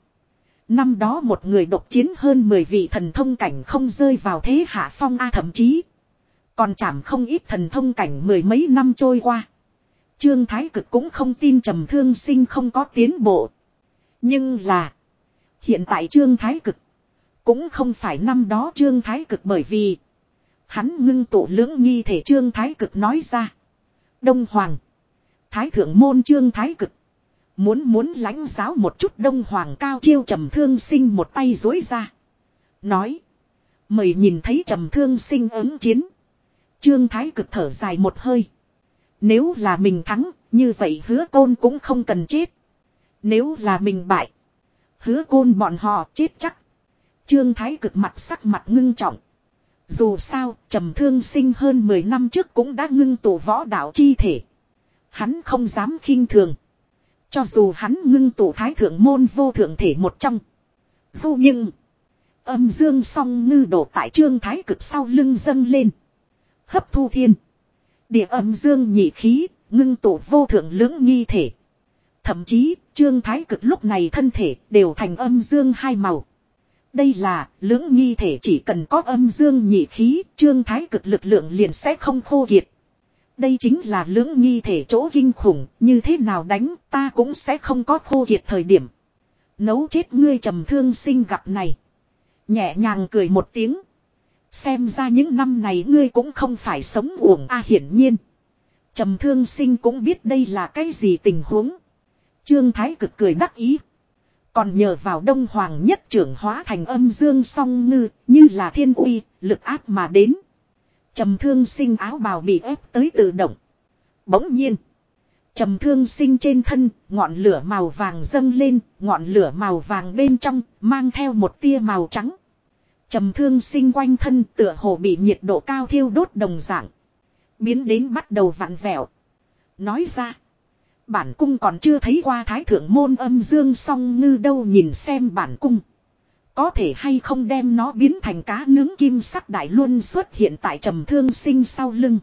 Năm đó một người độc chiến hơn 10 vị thần thông cảnh không rơi vào thế hạ phong A thậm chí. Còn chảm không ít thần thông cảnh mười mấy năm trôi qua. Trương Thái Cực cũng không tin trầm thương sinh không có tiến bộ. Nhưng là. Hiện tại Trương Thái Cực. Cũng không phải năm đó Trương Thái Cực bởi vì. Hắn ngưng tụ lưỡng nghi thể Trương Thái Cực nói ra. Đông Hoàng. Thái thượng môn Trương Thái Cực. Muốn muốn lãnh giáo một chút Đông Hoàng cao chiêu trầm thương sinh một tay dối ra. Nói. Mời nhìn thấy trầm thương sinh ứng chiến. Trương Thái cực thở dài một hơi. Nếu là mình thắng, như vậy hứa côn cũng không cần chết. Nếu là mình bại, hứa côn bọn họ chết chắc. Trương Thái cực mặt sắc mặt ngưng trọng. Dù sao, trầm thương sinh hơn 10 năm trước cũng đã ngưng tụ võ đạo chi thể. Hắn không dám khinh thường. Cho dù hắn ngưng tụ thái thượng môn vô thượng thể một trong. Dù nhưng, âm dương song ngư đổ tại trương thái cực sau lưng dâng lên. Hấp thu thiên. Địa âm dương nhị khí, ngưng tụ vô thượng lưỡng nghi thể. Thậm chí, trương thái cực lúc này thân thể đều thành âm dương hai màu. Đây là lưỡng nghi thể chỉ cần có âm dương nhị khí, trương thái cực lực lượng liền sẽ không khô kiệt. Đây chính là lưỡng nghi thể chỗ kinh khủng, như thế nào đánh ta cũng sẽ không có khô kiệt thời điểm. Nấu chết ngươi trầm thương sinh gặp này. Nhẹ nhàng cười một tiếng. Xem ra những năm này ngươi cũng không phải sống uổng a hiển nhiên. Trầm thương sinh cũng biết đây là cái gì tình huống. Trương Thái cực cười đắc ý. Còn nhờ vào đông hoàng nhất trưởng hóa thành âm dương song ngư, như là thiên uy, lực áp mà đến. Trầm thương sinh áo bào bị ép tới tự động. Bỗng nhiên. Trầm thương sinh trên thân, ngọn lửa màu vàng dâng lên, ngọn lửa màu vàng bên trong, mang theo một tia màu trắng. Trầm thương sinh quanh thân tựa hồ bị nhiệt độ cao thiêu đốt đồng dạng. Biến đến bắt đầu vặn vẹo. Nói ra. Bản cung còn chưa thấy qua thái thượng môn âm dương song ngư đâu nhìn xem bản cung. Có thể hay không đem nó biến thành cá nướng kim sắc đại luôn xuất hiện tại trầm thương sinh sau lưng.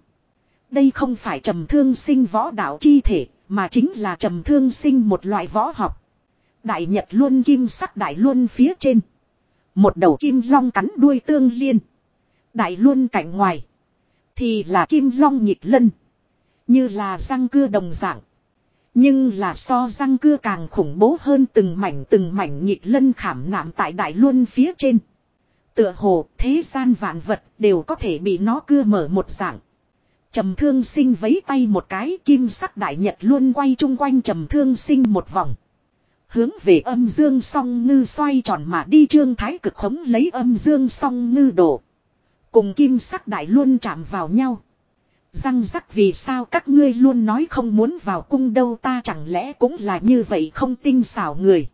Đây không phải trầm thương sinh võ đạo chi thể, mà chính là trầm thương sinh một loại võ học. Đại nhật luôn kim sắc đại luôn phía trên. Một đầu kim long cắn đuôi tương liên. Đại luôn cạnh ngoài. Thì là kim long nhịp lân. Như là răng cưa đồng dạng. Nhưng là so răng cưa càng khủng bố hơn từng mảnh từng mảnh nhịp lân khảm nạm tại đại luân phía trên. Tựa hồ, thế gian vạn vật đều có thể bị nó cưa mở một dạng. Trầm thương sinh vấy tay một cái, kim sắc đại nhật luôn quay chung quanh trầm thương sinh một vòng. Hướng về âm dương song ngư xoay tròn mà đi trương thái cực khống lấy âm dương song ngư đổ. Cùng kim sắc đại luôn chạm vào nhau. Răng rắc vì sao các ngươi luôn nói không muốn vào cung đâu ta chẳng lẽ cũng là như vậy không tinh xảo người.